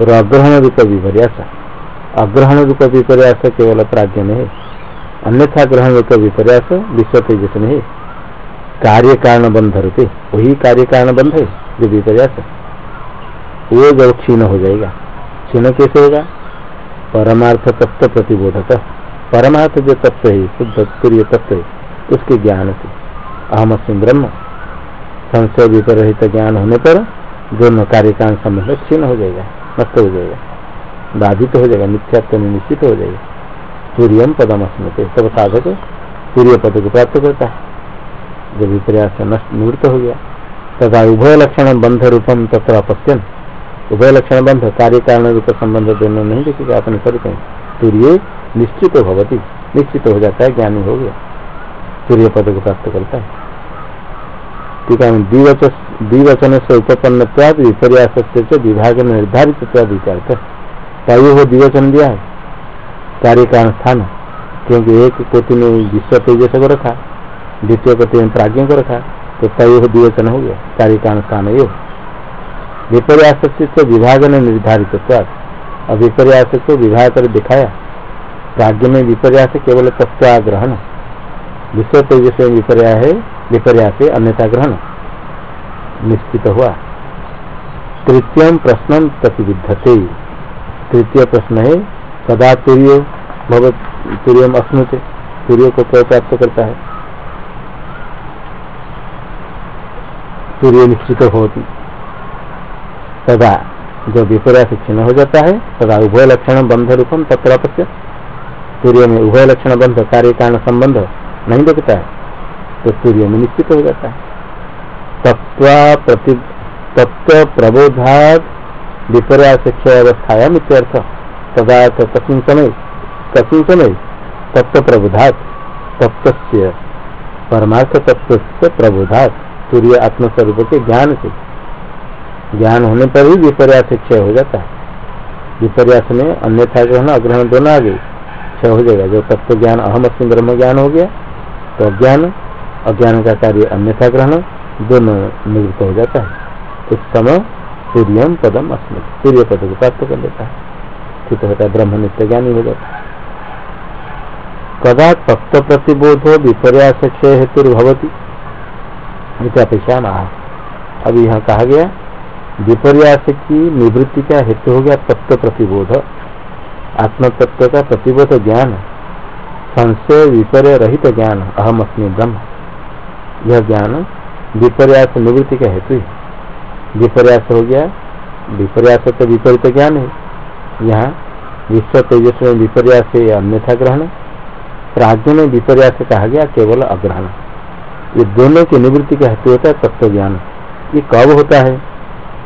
और अग्रहण रूप विपर्यास। अग्रहण रूप विपर्यास केवल प्राज्ञ में है अन्यथा ग्रहण का विपर्यास विश्व तेजस में है कार्य कारण बंध रूपे। वही कार्य कारण बंध है जो विपर्यास। वो जब क्षीण हो जाएगा। क्षीण कैसे होगा? परमार्थ तत्व प्रतिबोधक परमार्थ जो तत्व है, शुद्ध प्रिय तत्व है, उसके ज्ञान से। अहम सिंह ब्रह्म, संशय विपरहित ज्ञान होने पर दोनों कार्य कारण संबंध क्षीण हो जाएगा, नष्ट हो जाएगा, बाधित हो जाएगा, मिथ्यात्व निश्चित हो जाएगा। सूर्य पदम अस्मृत तब साधक सूर्य पद को प्राप्त करता है। जब विपर्यास नष्ट, निवृत्त हो गया, तथा उभय लक्षण बंध रूपम तथा अपत्यन उभय लक्षण बंध कार्य कारण रूप संबंध दोनों नहीं देखेगा अपने स्वरूप में सूर्य निश्चित भवती निश्चित हो जाता है ज्ञानी हो गया सूर्य पद को प्राप्त करता है ठीक है द्विवचन से उपपन्न विपर्यास से विभाग निर्धारित विचार वायु हो द्विवचन दिया है कार्य कारण स्थान क्योंकि एक कोटि में विश्व तेजस को रखा द्वितीय कोटि में प्राज्ञ को रखा तो तय दिवचन हो गया कार्य कारण स्थान ये विपर्यास से विभाग ने निर्धारित और विपर्यास को विभाग कर दिखाया। प्राज्ञ में विपर्यास केवल तत्वाग्रहण। विश्व तेजस में विपर्या है, विपर्यास अन्यथा ग्रहण। निश्चित हुआ। तृतीय प्रश्न प्रतिविधते तृतीय प्रश्न है सदा तुर्य भगवत तुर्य अश्नुते। तुर्य को क्यों प्राप्त करता है? सूर्य निश्चित होती। सदा जो विपर्या क्षीण हो जाता है सदा उभय लक्षण बंध रूपम तत्र सूर्य में उभय लक्षण बंध कार्य कारण संबंध नहीं लगता है तो सूर्य में निश्चित हो जाता है। तत्व प्रति तत्व प्रबोधात विपर्यास क्षय अवस्थाया मित्यर्थ तदा तस्मिन समय तस्मिन समय तत्व प्रबुधात तत्व परमार्थ तत्व से सूर्य आत्मस्वरूप के ज्ञान से ज्ञान होने पर ही विपर्यास क्षय हो जाता है। विपर्यास में अन्यथा ग्रहण अग्रहण दोनों आ गए क्षय हो जाएगा। जो तत्व ज्ञान, अहम अस्म ब्रह्म ज्ञान हो गया तो अज्ञान अज्ञान का कार्य अन्यथा ग्रहण, दोनों निवृत्त हो जाता है। उस समय सूर्य पदम अस्म सूर्य पद को प्राप्त कर लेता है। स्थित होता है ब्रह्म नित्य ज्ञानी हो जाता है। कदा तत्व प्रतिबोध विपर्यास क्षय हेतु भवती अपेक्षा अब यहाँ कहा गया विपर्यास की निवृत्ति का हेतु हो गया तत्व प्रतिबोध। आत्म तत्व का प्रतिबोध ज्ञान संशय विपर्य रहित ज्ञान, अहम अस्मी ब्रह्म। यह ज्ञान विपर्यास निवृत्ति का हेतु है। विपर्यास हो गया, विपर्यास तो विपरीत ज्ञान है। यहाँ विश्व तेजस में विपर्यास से अन्यथा ग्रहण प्राज्ञ में विपर्यास कहा गया, केवल अग्रहण। ये दोनों की निवृत्ति का हेतु होता है तत्व ज्ञान। ये कब होता है?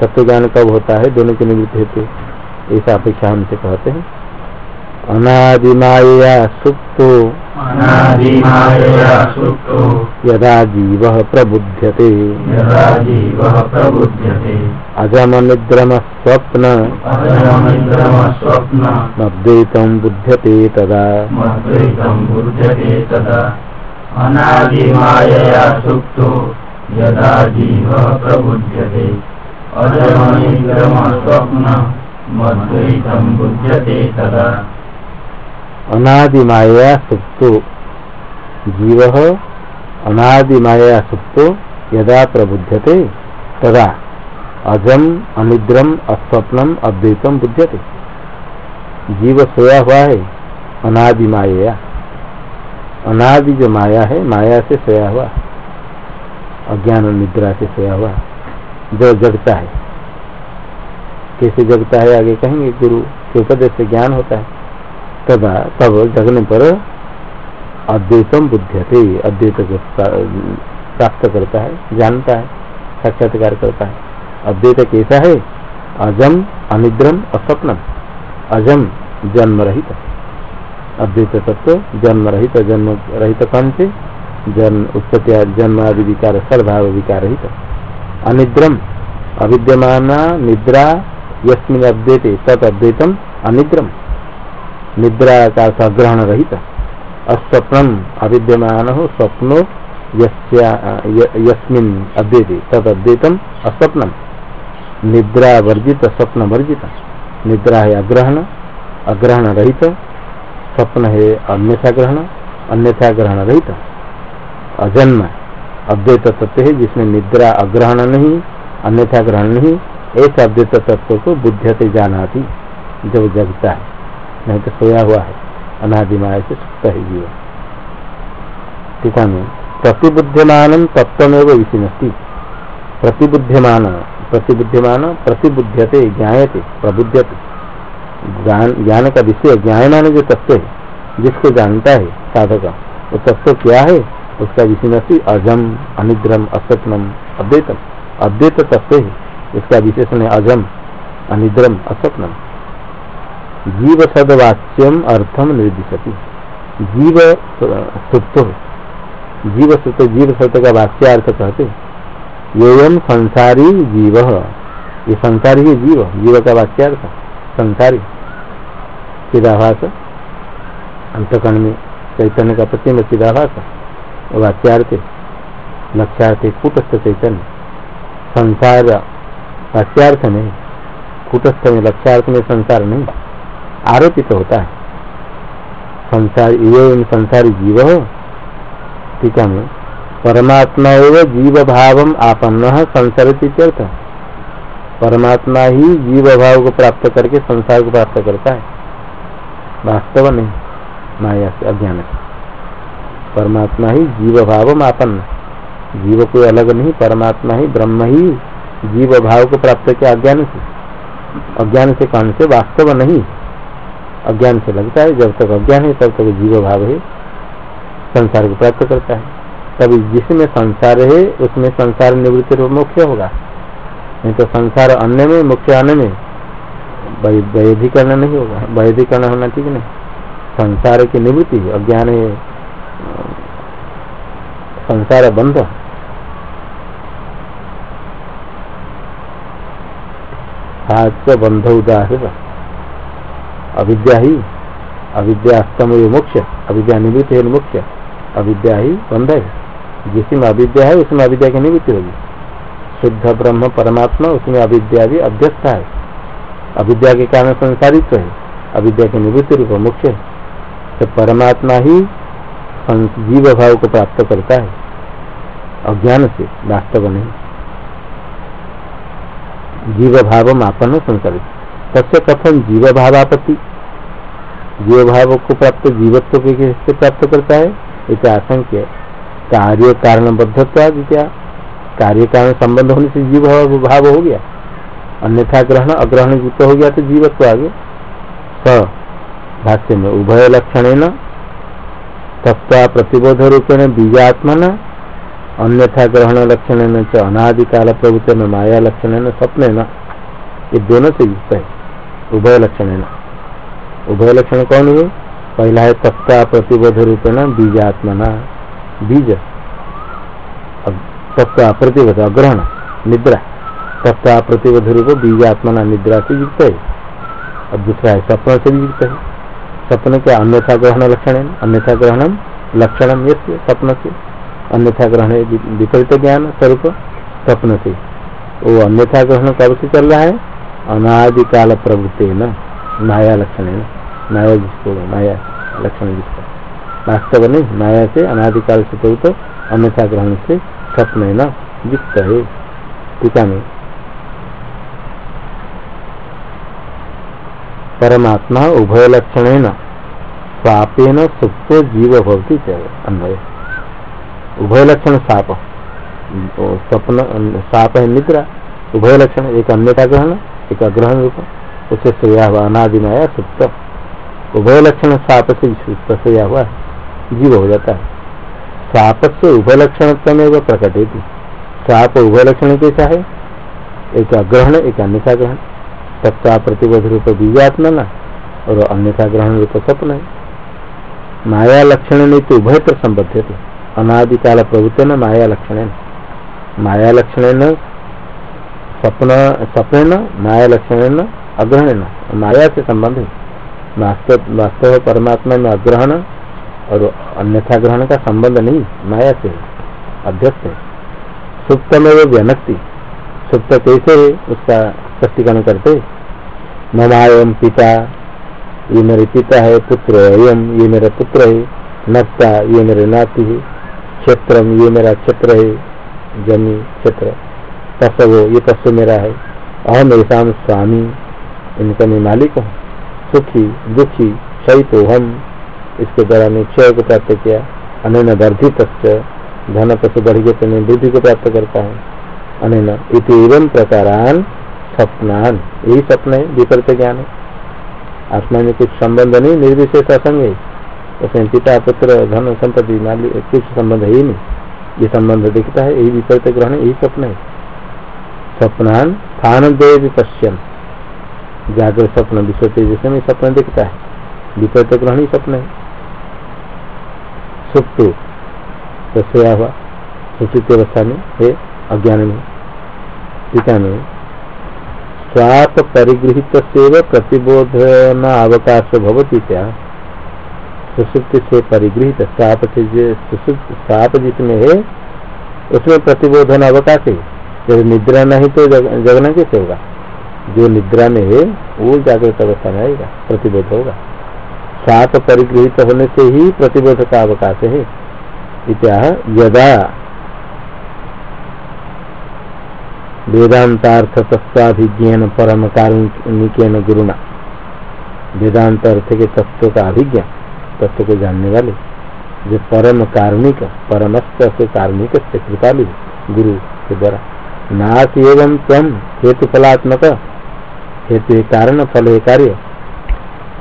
तत्व ज्ञान कब होता है? दोनों की निवृत्ति हेतु ऐसा अपेक्षा हमसे कहते हैं। अनादिमाया सुप्तो। यदा जीव प्रबुध्यते। यदा जीव प्रबुध्यते। अजम निद्रम स्वप्न स्वप्न मद्वैतम बुध्यते तदा। अनादिमायया सुप्तो। यदा जीव प्रबुध्यते। अनादिमाया सुप्तो। जीव अनादिमाया सुप्तो, यदा प्रबुध्यते तदा। अजम अनिद्रम अस्वप्नम अद्वैतम बुध्यते। जीव सोया हुआ है अनादि माया अनादि जो माया है, माया से सोया हुआ। अज्ञान निद्रा से सोया हुआ। जो जगता है। कैसे जगता है आगे कहेंगे, गुरु के उपदेश से ज्ञान होता है। तब तब जगने पर अद्वैतम बुद्ध अद्वैत प्राप्त करता है, जानता है, साक्षात्कार करता है। अद्वैत कैसा है? अजम अनिद्रम असपनम, अजम जन्म रहित अद्वैत तत्व जन्म रहित जन्म रहित कौन से? जन्म उत्पत्ति जन्म आदि विकार सदभाव विकार रहित। अनिद्रम। अविद्यमान निद्रा यस्मिन अद्वैते तत् अद्वैतम अनिद्रम। निद्रा का सग्रहण रहित अस्वप्नम अविद्यमान हो स्वप्नो यस्मिन अद्वैते तद अद्वैतम अस्वप्नम। निद्रा वर्जित, स्वप्न वर्जित। निद्रा है अग्रहण अग्रहण रहित स्वप्न है अन्यथा ग्रहण अन्यथा ग्रहण रहित अजन्म। अद्वैत तत्व है, जिसमें निद्रा अग्रहण नहीं, अन्यथा ग्रहण नहीं, ऐसे अद्वैत तत्व को बुद्धते जाना थी जब जगता है। नहीं तो सोया हुआ है, अनादिमाय से सुप्त है जीव। ठीक है, प्रतिबुद्धिमान तत्वमेव विषिनस्ती। प्रतिबुद्धिमान प्रतिबुद्धिमान प्रतिबुद्धते ज्ञाते प्रबुद्धते ज्ञान का विषय ज्ञान जो तत्व है, जिसको जानता है साधक, वो तत्व क्या है? उसका विषय अजम, अनिद्रम, असतनम, अद्वैतम। अद्वैत तत्व है इसका विशेषण है अजम, अनिद्रम, असतनम। जीव सदवाच्यम अर्थम निर्दिशति। जीव सुप्त जीव सुप्त, जीव सत्य का वाच्यार्थ कहते एवं संसारी जीव। ये संसारी है जीव जीव का वाच्यार्थ। संसारी। चिदाभास अंतकर्ण में चैतन्य का प्रतिम चिदाभास वाच्यार्थ लक्ष्यार्थ कूटस्थ चैतन्य। संसार वाच्यार्थ में, कूटस्थ में लक्ष्यार्थ में संसार नहीं, आरोपित तो होता है। संसार ये संसारी जीव हो ठीक है परमात्मा एवं जीव भाव आपन्न संसरती परमात्मा ही जीव भाव को प्राप्त करके संसार को प्राप्त करता है। वास्तव नहीं माया से अज्ञान से परमात्मा ही जीव भाव मापन्न जीव कोई अलग नहीं, परमात्मा ही ब्रह्म ही जीव भाव को प्राप्त किया अज्ञान से। अज्ञान से कौन से? वास्तव नहीं। अज्ञान से लगता है, जब तक अज्ञान है, तब तक जीव भाव है संसार को प्राप्त करता है। तभी जिसमें संसार है, उसमें संसार निवृत्ति रूप मुख्य होगा। नहीं तो संसार अन्य में, मुख्य अन्य में। वैधिकरण नहीं होगा। वैधिकरण होना ठीक नहीं। संसार की निवृत्ति, अज्ञान है। संसार बंध हाथ बंध उदाहरण अविद्या ही, अविद्या स्तम मोक्ष अविद्या निवृत्ति है मुख्य, अविद्या ही बंध है। जिसमें अविद्या है, उसमें अविद्या की निवृत्ति होगी। शुद्ध ब्रह्म परमात्मा, उसमें अविद्या भी अभ्यस्त है। अविद्या के कारण संसारित्व है। अविद्या के निवृत्ति रूप मुख्य है। तो परमात्मा ही जीव भाव को प्राप्त करता है। अज्ञान से वास्तव नहीं। जीव भाव मापन संसारित तस्य कथन जीव भावापति जीव भाव को प्राप्त जीवत्व के कैसे प्राप्त करता है? इसे आशंक्य कार्य कारण बद्धत्वा क्या? कार्य कारण संबंध होने से जीव भाव हो गया। अन्यथा ग्रहण अग्रहण युक्त हो गया तो जीवत्व आगे। स, भाष्य में उभय लक्षण तत्वा प्रतिबोध रूपेण बीजात्मन, अन्यथा ग्रहण लक्षण अनादिकाल प्रभुत्व में माया लक्षण स्वप्न ये दोनों से युक्त है, उभय लक्षण उभय लक्षण कौन है पहला है तत्वा प्रतिबोध रूपेण बीजात्मना, बीज। तत्व प्रतिबोध अग्रहण निद्रा। तत्व प्रतिबोध रूप बीजात्मना, निद्रा से युक्त है। और दूसरा है स्वप्न से युक्त है। स्वप्न के अन्यथा ग्रहण लक्षण अन्यथा ग्रहण, लक्षण ये स्वप्न से अन्यथा ग्रहण विपरीत ज्ञान स्वरूप स्वप्न से वो अन्यथा ग्रहण कब से चल रहा है? अनादिकाल प्रवृत्ति न माया लक्षण है माया जिसको माया लक्षण जिसका। वास्तव नहीं माया से अनादिकाल से प्रवृत्त, अन्यथा ग्रहण से स्वप्न न युक्त है। टीका में परमात्मा उभय लक्षण सापेन सुप्त जीव भवती अन्वय। उभय लक्षण साप। स्वप्न, साप है निद्रा। उभय लक्षण, एक अन्यता ग्रहण, एक अग्रहण रूप। उसे श्रेया हुआ अनादि सुप्त। उभय लक्षण साप से श्रेया हुआ, जीव हो जाता है। साप से उभय लक्षण में प्रकट साप उभय लक्षण कैसा है? एक अग्रहण, एक अन्यथा ग्रहण। तत्व प्रतिबोध रूप बीजात्म न और अन्यथा ग्रहण रूप स्वप्न है माया लक्षण नहीं तो उभय पर संबद्ध थे अनादिकाल प्रभुत्व न माया लक्षण माया लक्षण स्वप्न स्वप्न माया लक्षण अग्रहण माया से संबंध है वास्तव वास्तव परमात्मा में अग्रहण और अन्यथा ग्रहण का संबंध नहीं माया से अध्यक्ष है। सुप्त में वो व्यनक्ति सुप्त कैसे है, उसका स्पष्टीकरण करते ममायम पिता, ये मेरे पिता है, पुत्र एयम ये मेरा पुत्र है नक्ता ये मेरे नाती है क्षेत्र ये मेरा क्षेत्र है, जमी क्षेत्र। पशु, ये पशु मेरा है। अहम ऐसा स्वामी, इनका मैं मालिक हूँ। सुखी, दुखी तो हम। इसके द्वारा मैं क्षय को प्राप्त किया। अनैन वर्धित धन पशु बढ़ गए तो मैं बुद्धि को प्राप्त करता हूँ। अनैन एवं प्रकारान स्वप्नान यही स्वप्न है विपरीत ज्ञान है। आत्मा में कुछ संबंध नहीं, निर्विशेष असंग है। उसमें पिता, पुत्र, धन, संपत्ति कुछ संबंध है ही नहीं। ये संबंध दिखता है, यही विपरीत ग्रहण यही स्वप्न है। स्वप्नान स्थान देव पश्चिम जागृत स्वप्न विश्व तेजस में स्वप्न दिखता है। विपरीत ग्रहण ही स्वप्न है। सुप्तु तो सोया हुआ, सुचित अवस्था में, है अज्ञान में टीका में स्वाप परिगृहित से प्रतिबोधन अवकाश भवती क्या? सुसुप्ति से परिगृहित साप साप जिसमें है, उसमें प्रतिबोधन अवकाश है। जब निद्रा नहीं तो जगना कैसे होगा? जो निद्रा में है, वो जागृत अवस्था में आएगा, प्रतिबोध होगा। साप परिगृहित होने से ही प्रतिबोध का अवकाश है। इत्या यदा वेदांतार्थ तत्वाभिज्ञान परम कारुणिक गुरुना वेदांत अर्थ के तत्व का अभिज्ञा तत्व को जानने वाले। जो परम कारुणिक परमस्त से कारुणिक से कृपालु, गुरु के द्वारा। नाथ एवं तम हेतु फलात्मक। हेतु कारण, फल है कार्य।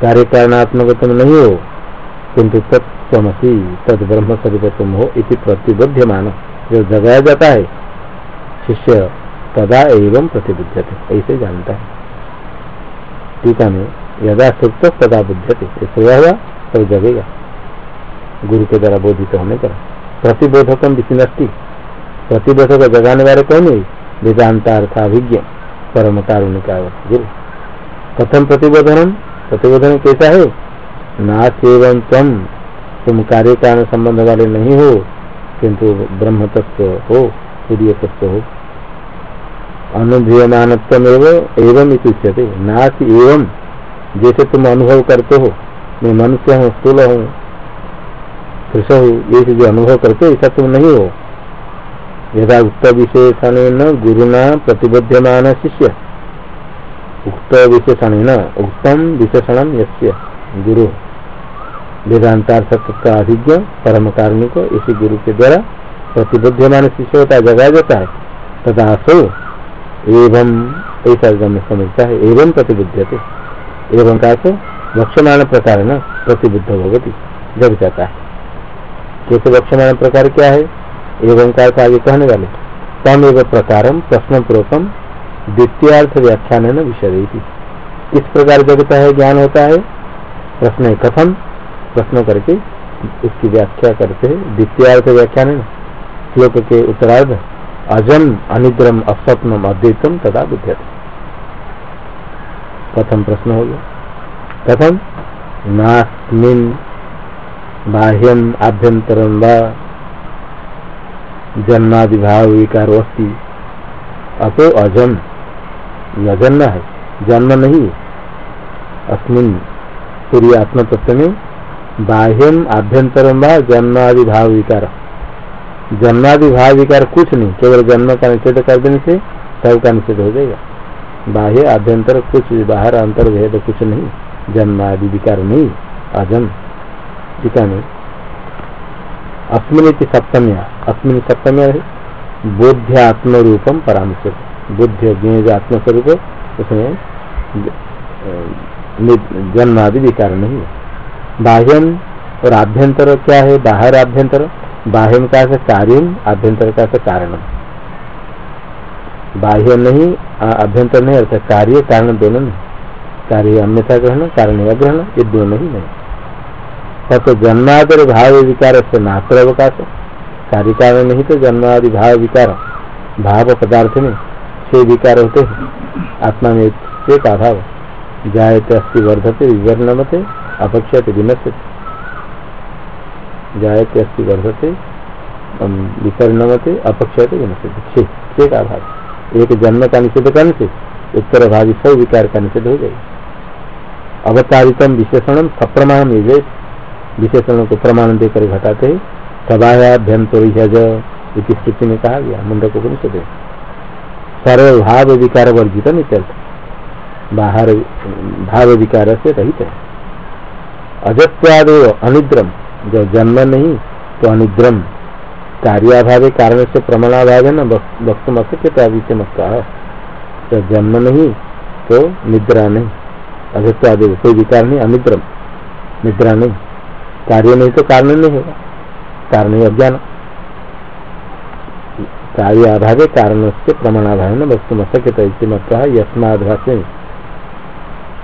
कार्य कारणात्मक तुम नहीं हो किंतु तत्वसी तद ब्रह्म स्वरूप तुम हो इति प्रतिबद्ध मान जो जगाया जाता है, शिष्य तदा एवं प्रतिबुद्धते ऐसे जानता है। टीका में यदा सुप्त तदा बुद्धते सोया हुआ, तब जगेगा। गुरु के द्वारा बोधित होने पर प्रतिबोधकम विचिन्नति प्रतिबोधक जगाने वाले कौन है? वेदांतार्थाभिज्ञ परम कारुणिका गुरु। कथम प्रतिबोधन प्रतिबोधन कैसा है? नाथ एवं तम तुम कार्य कारण संबंध वाले नहीं हो, किंतु ब्रह्म तत्व हो सूर्य तत्व हो। अनुभूयमान एवं उच्यते। नाथ एवं। जैसे तुम अनुभव करते हो, मैं मनुष्य हूँ, स्थूल हूँ कृष हूँ, ये जो अनुभव करते ऐसा तुम नहीं हो। यदा उक्त विशेषण गुरुना प्रतिबद्धमान शिष्य उक्त विशेषण उत्तम विशेषण यस्य गुरु। वेदांतार्थ का अभिज्ञ परम कार्मिक इसी गुरु के द्वारा प्रतिबुद्धिमान शिष्य होता जगाया जाता है। तथा सो एवं ऐसा गम्य समझता है, एवं प्रतिबुद्ध एवं का तो वक्षमाण प्रकार न प्रतिबुद्ध भगवती जग जाता है। कैसे वक्षमाण प्रकार क्या है? एवं का आगे कहने वाले तम एवं प्रकार प्रश्न पूर्वकम द्वितीयार्थ व्याख्यान न विषय किस प्रकार जगता है, ज्ञान होता है? प्रश्न कथम प्रश्न करके उसकी व्याख्या करते हैं, द्वितीयार्थ व्याख्यान श्लोक के उत्तरार्ध। अजम अनिद्रम अस्वप्नम अद्वैतम तथा बुद्ध कथम प्रश्न हो गया? कथम नास्मिन बाह्यम आभ्यंतरम व? जन्मादिभाव विकार अस्ति अतो अजम अजन्म है, जन्म नहीं अस्मिन पूरी आत्म तत्व में बाह्यम आभ्यंतर जन्मादि भाव विकार जन्मादि भाव विकार कुछ नहीं, केवल जन्म का निषेध कर देने से सब का निषेध हो जाएगा। बाह्य आभ्यंतर कुछ बाहर अंतर भेद कुछ नहीं जन्म आदि विकार नहीं अजम टीका में अस्मिन सप्तम्या। अस्मिन सप्तम्या बोध्यात्म रूपम परामर्श बुद्ध ज्ञ आत्मस्वरूप, उसमें जन्म आदि विकार नहीं बाह्यम और आभ्यंतर क्या है? बाहर आभ्यंतर। बाह्यम का कार्य आभ्यंतर का कारण बाह्य नहीं अभ्यंतर नहीं, अर्थात कार्य, कारण दोनों कार्य अन्यथा ग्रहण, कारण अग्रहण ये दोनों ही नहीं। तो जन्मादि भाव विकार से मात्र अवकाश कार्य कारण नहीं तो जन्मादि भाव विकार, भाव पदार्थ में छह विकार होते हैं। आत्मा में एक अभाव जायते अस्थि वर्धते विवर्णमते अपक्षते विनश्य जायते अस्थि वर्धते विकर्णमते अपक्षते विनश्य छह का अभाव एक जन्म का निषेध करने से उत्तर भावी सब विकार का निषेध हो जाए अवतारितम विशेषण सप्रमाण ये विशेषण को प्रमाण देकर घटाते सभायाभ्यंतर इस स्थिति में कहा गया, मुंडक को निषेध सर्व भाव विकार वर्जित नित्यर्थ बाहर, भाव विकार से रहित है। अजत्वाद अनिद्रम। जब जन्म नहीं तो अनिद्रम। कार्याभाव कारण से प्रमाणाभाव है न वक्त अशक्यता विषय जब जन्म नहीं तो निद्रा नहीं। अजत्वाद कोई विकार नहीं, अनिद्रम। निद्रा नहीं। कार्य नहीं तो कारण नहीं होगा। कारण अज्ञान। कार्य अभाव कारण से प्रमाणाभाव न वस्तु अशक्यता इसे मत यस्माद भाष्य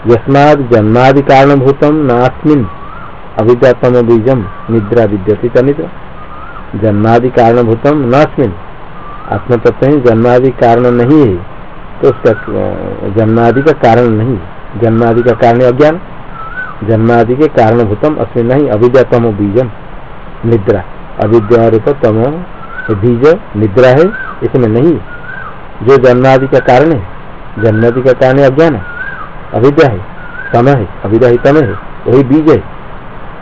यस्माद जन्मादि कारणभूतम नास्मिन। अविद्यातम बीजम निद्रा विद्यति चनित जन्मादि कारणभूतम नास्मिन। आत्मतत्व ही जन्मादि कारण नहीं है तो उसका जन्मादि का कारण नहीं जन्मादि का कारण अज्ञान। जन्मादि के कारणभूतम अस्मिन नहीं अविद्यातम बीजम निद्रा। अविद्या बीज निद्रा है, इसमें नहीं। जो जन्मादि का कारण है जन्मादि का कारण अज्ञान है। अविद्या है, तम है अविद्या ही तम है, वही बीज है।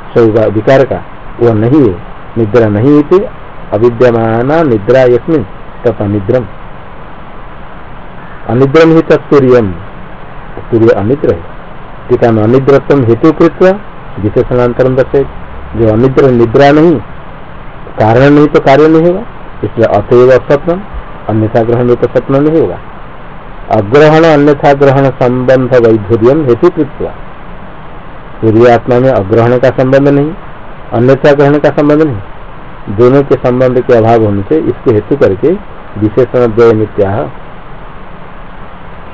सब विकार का वह नहीं है निद्रा नहीं थी अविद्यमान निद्रा यस्मिन, तथा निद्रम। अनिद्रम ही तत्सूर्यम सूर्य अनिद्र है। टीका में अनिद्रत्म हेतु कृत्व विशेषणांतरम दर्शे जो अनिद्र, निद्रा नहीं, कारण नहीं तो कार्य नहीं होगा। इसलिए अतएव स्वप्न अन्यथा ग्रहण तो स्वप्न नहीं होगा। अग्रहण अन्यथा ग्रहण संबंध वैधुर्य हेतु कृत्वा। सूर्य आत्मा में अग्रहण का संबंध नहीं, अन्यथा ग्रहण का संबंध नहीं। दोनों के संबंध के अभाव होने से इसके हेतु करके विशेषण द्वय नित्या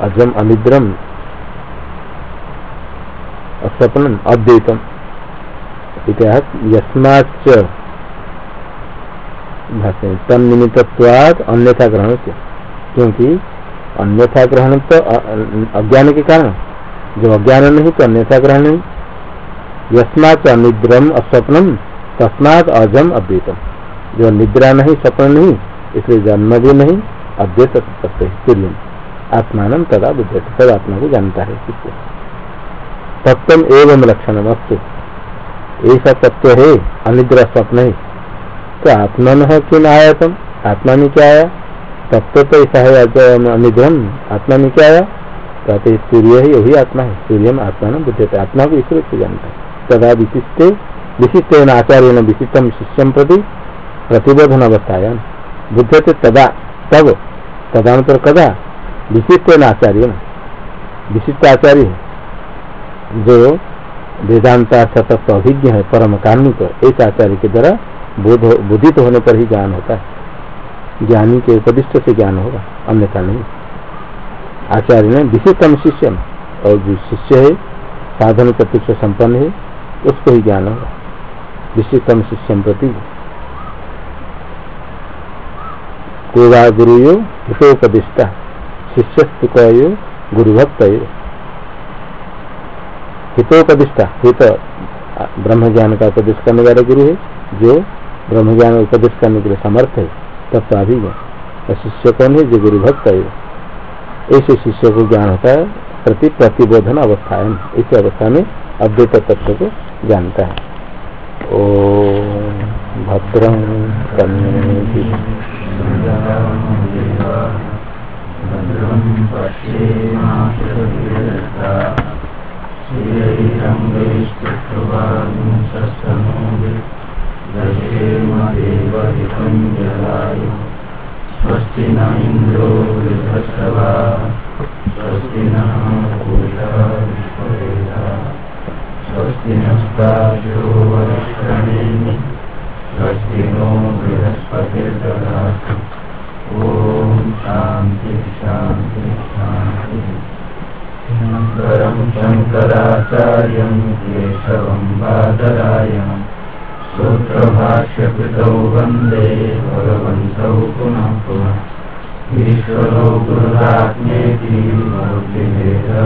अजम अनिद्रम स्वप्न अद्वैतम। यस्माच तन्निमित्वाद अन्यथा ग्रहण से क्योंकि अन्यथा ग्रहण तो अज्ञान के कारण, जब अज्ञान नहीं तो अन्यथा ग्रहण नहीं। यस्मात अनिद्रम अस्वप्नम तस्मात अजम अद्वैतम जो निद्रा नहीं, स्वप्न नहीं, इसलिए जन्म भी नहीं अद्वैत सत्य सूर्य आत्मान तदा बुद्ध तद आत्मा को जानता है तत्व एवं लक्षण अस्तु। ऐसा तत्व है, अनिद्रा स्वप्न है। तो आत्मा में है क्यों आयतम? आत्मा में क्या आया? तत्व तो ऐसा है अनिग्रहण आत्मा में क्या आया? कहते सूर्य ही वही आत्मा है। सूर्य में आत्मा न बुद्ध आत्मा को ईश्वर से जानता है। तदा विशिष्ट विशिष्ट आचार्य विशिष्टम शिष्यम प्रति प्रतिबोधन अवस्थायान बुद्धते तदा तब तदा मतलब कदा? विशिष्ट आचार्य विशिष्ट आचार्य जो वेदांता तत्व अभिज्ञ है, परम कार्मिक एक आचार्य के द्वारा बोधित होने पर ही ज्ञान होता है। ज्ञानी के उपदिष्ट से ज्ञान होगा, अन्यथा नहीं। आचार्य ने विशिष्टम शिष्य और जो शिष्य है, साधन चतुर्थ संपन्न है उसको ही ज्ञान होगा विशिष्टम शिष्यम प्रति। कोवा गुरु यो हितोपदिष्टा शिष्य गुरुभक्त हितोपदिष्टा। हित ब्रह्म ज्ञान का उपदेश करने वाले गुरु है, जो ब्रह्म ज्ञान उपदेश करने के लिए समर्थ है तत्वाभिज्ञ और शिष्य कौन है? जो गुरु भक्त है ऐसे शिष्य को ज्ञान होता है, प्रति प्रतिबोधन अवस्था है इस अवस्था में अद्वैत तत्व को जानता है। ओ भद्रं स्वस्ति न इन्द्रो वृद्धस्रवा स्वस्ति न स्वस्तिनस्तायो वरिष्ठनेमि स्वस्ति नो बृहस्पतिर्ददातु ॐ शान्ति शान्ति शान्तिः शङ्करं शङ्कराचार्यं केशवं बादरायणं सूत्रभाष्यकृतौ वंदे भगवन्तौ पुनः पुनः ईश्वरो गुरुरात्मेति मूर्तिभेदविभागिनि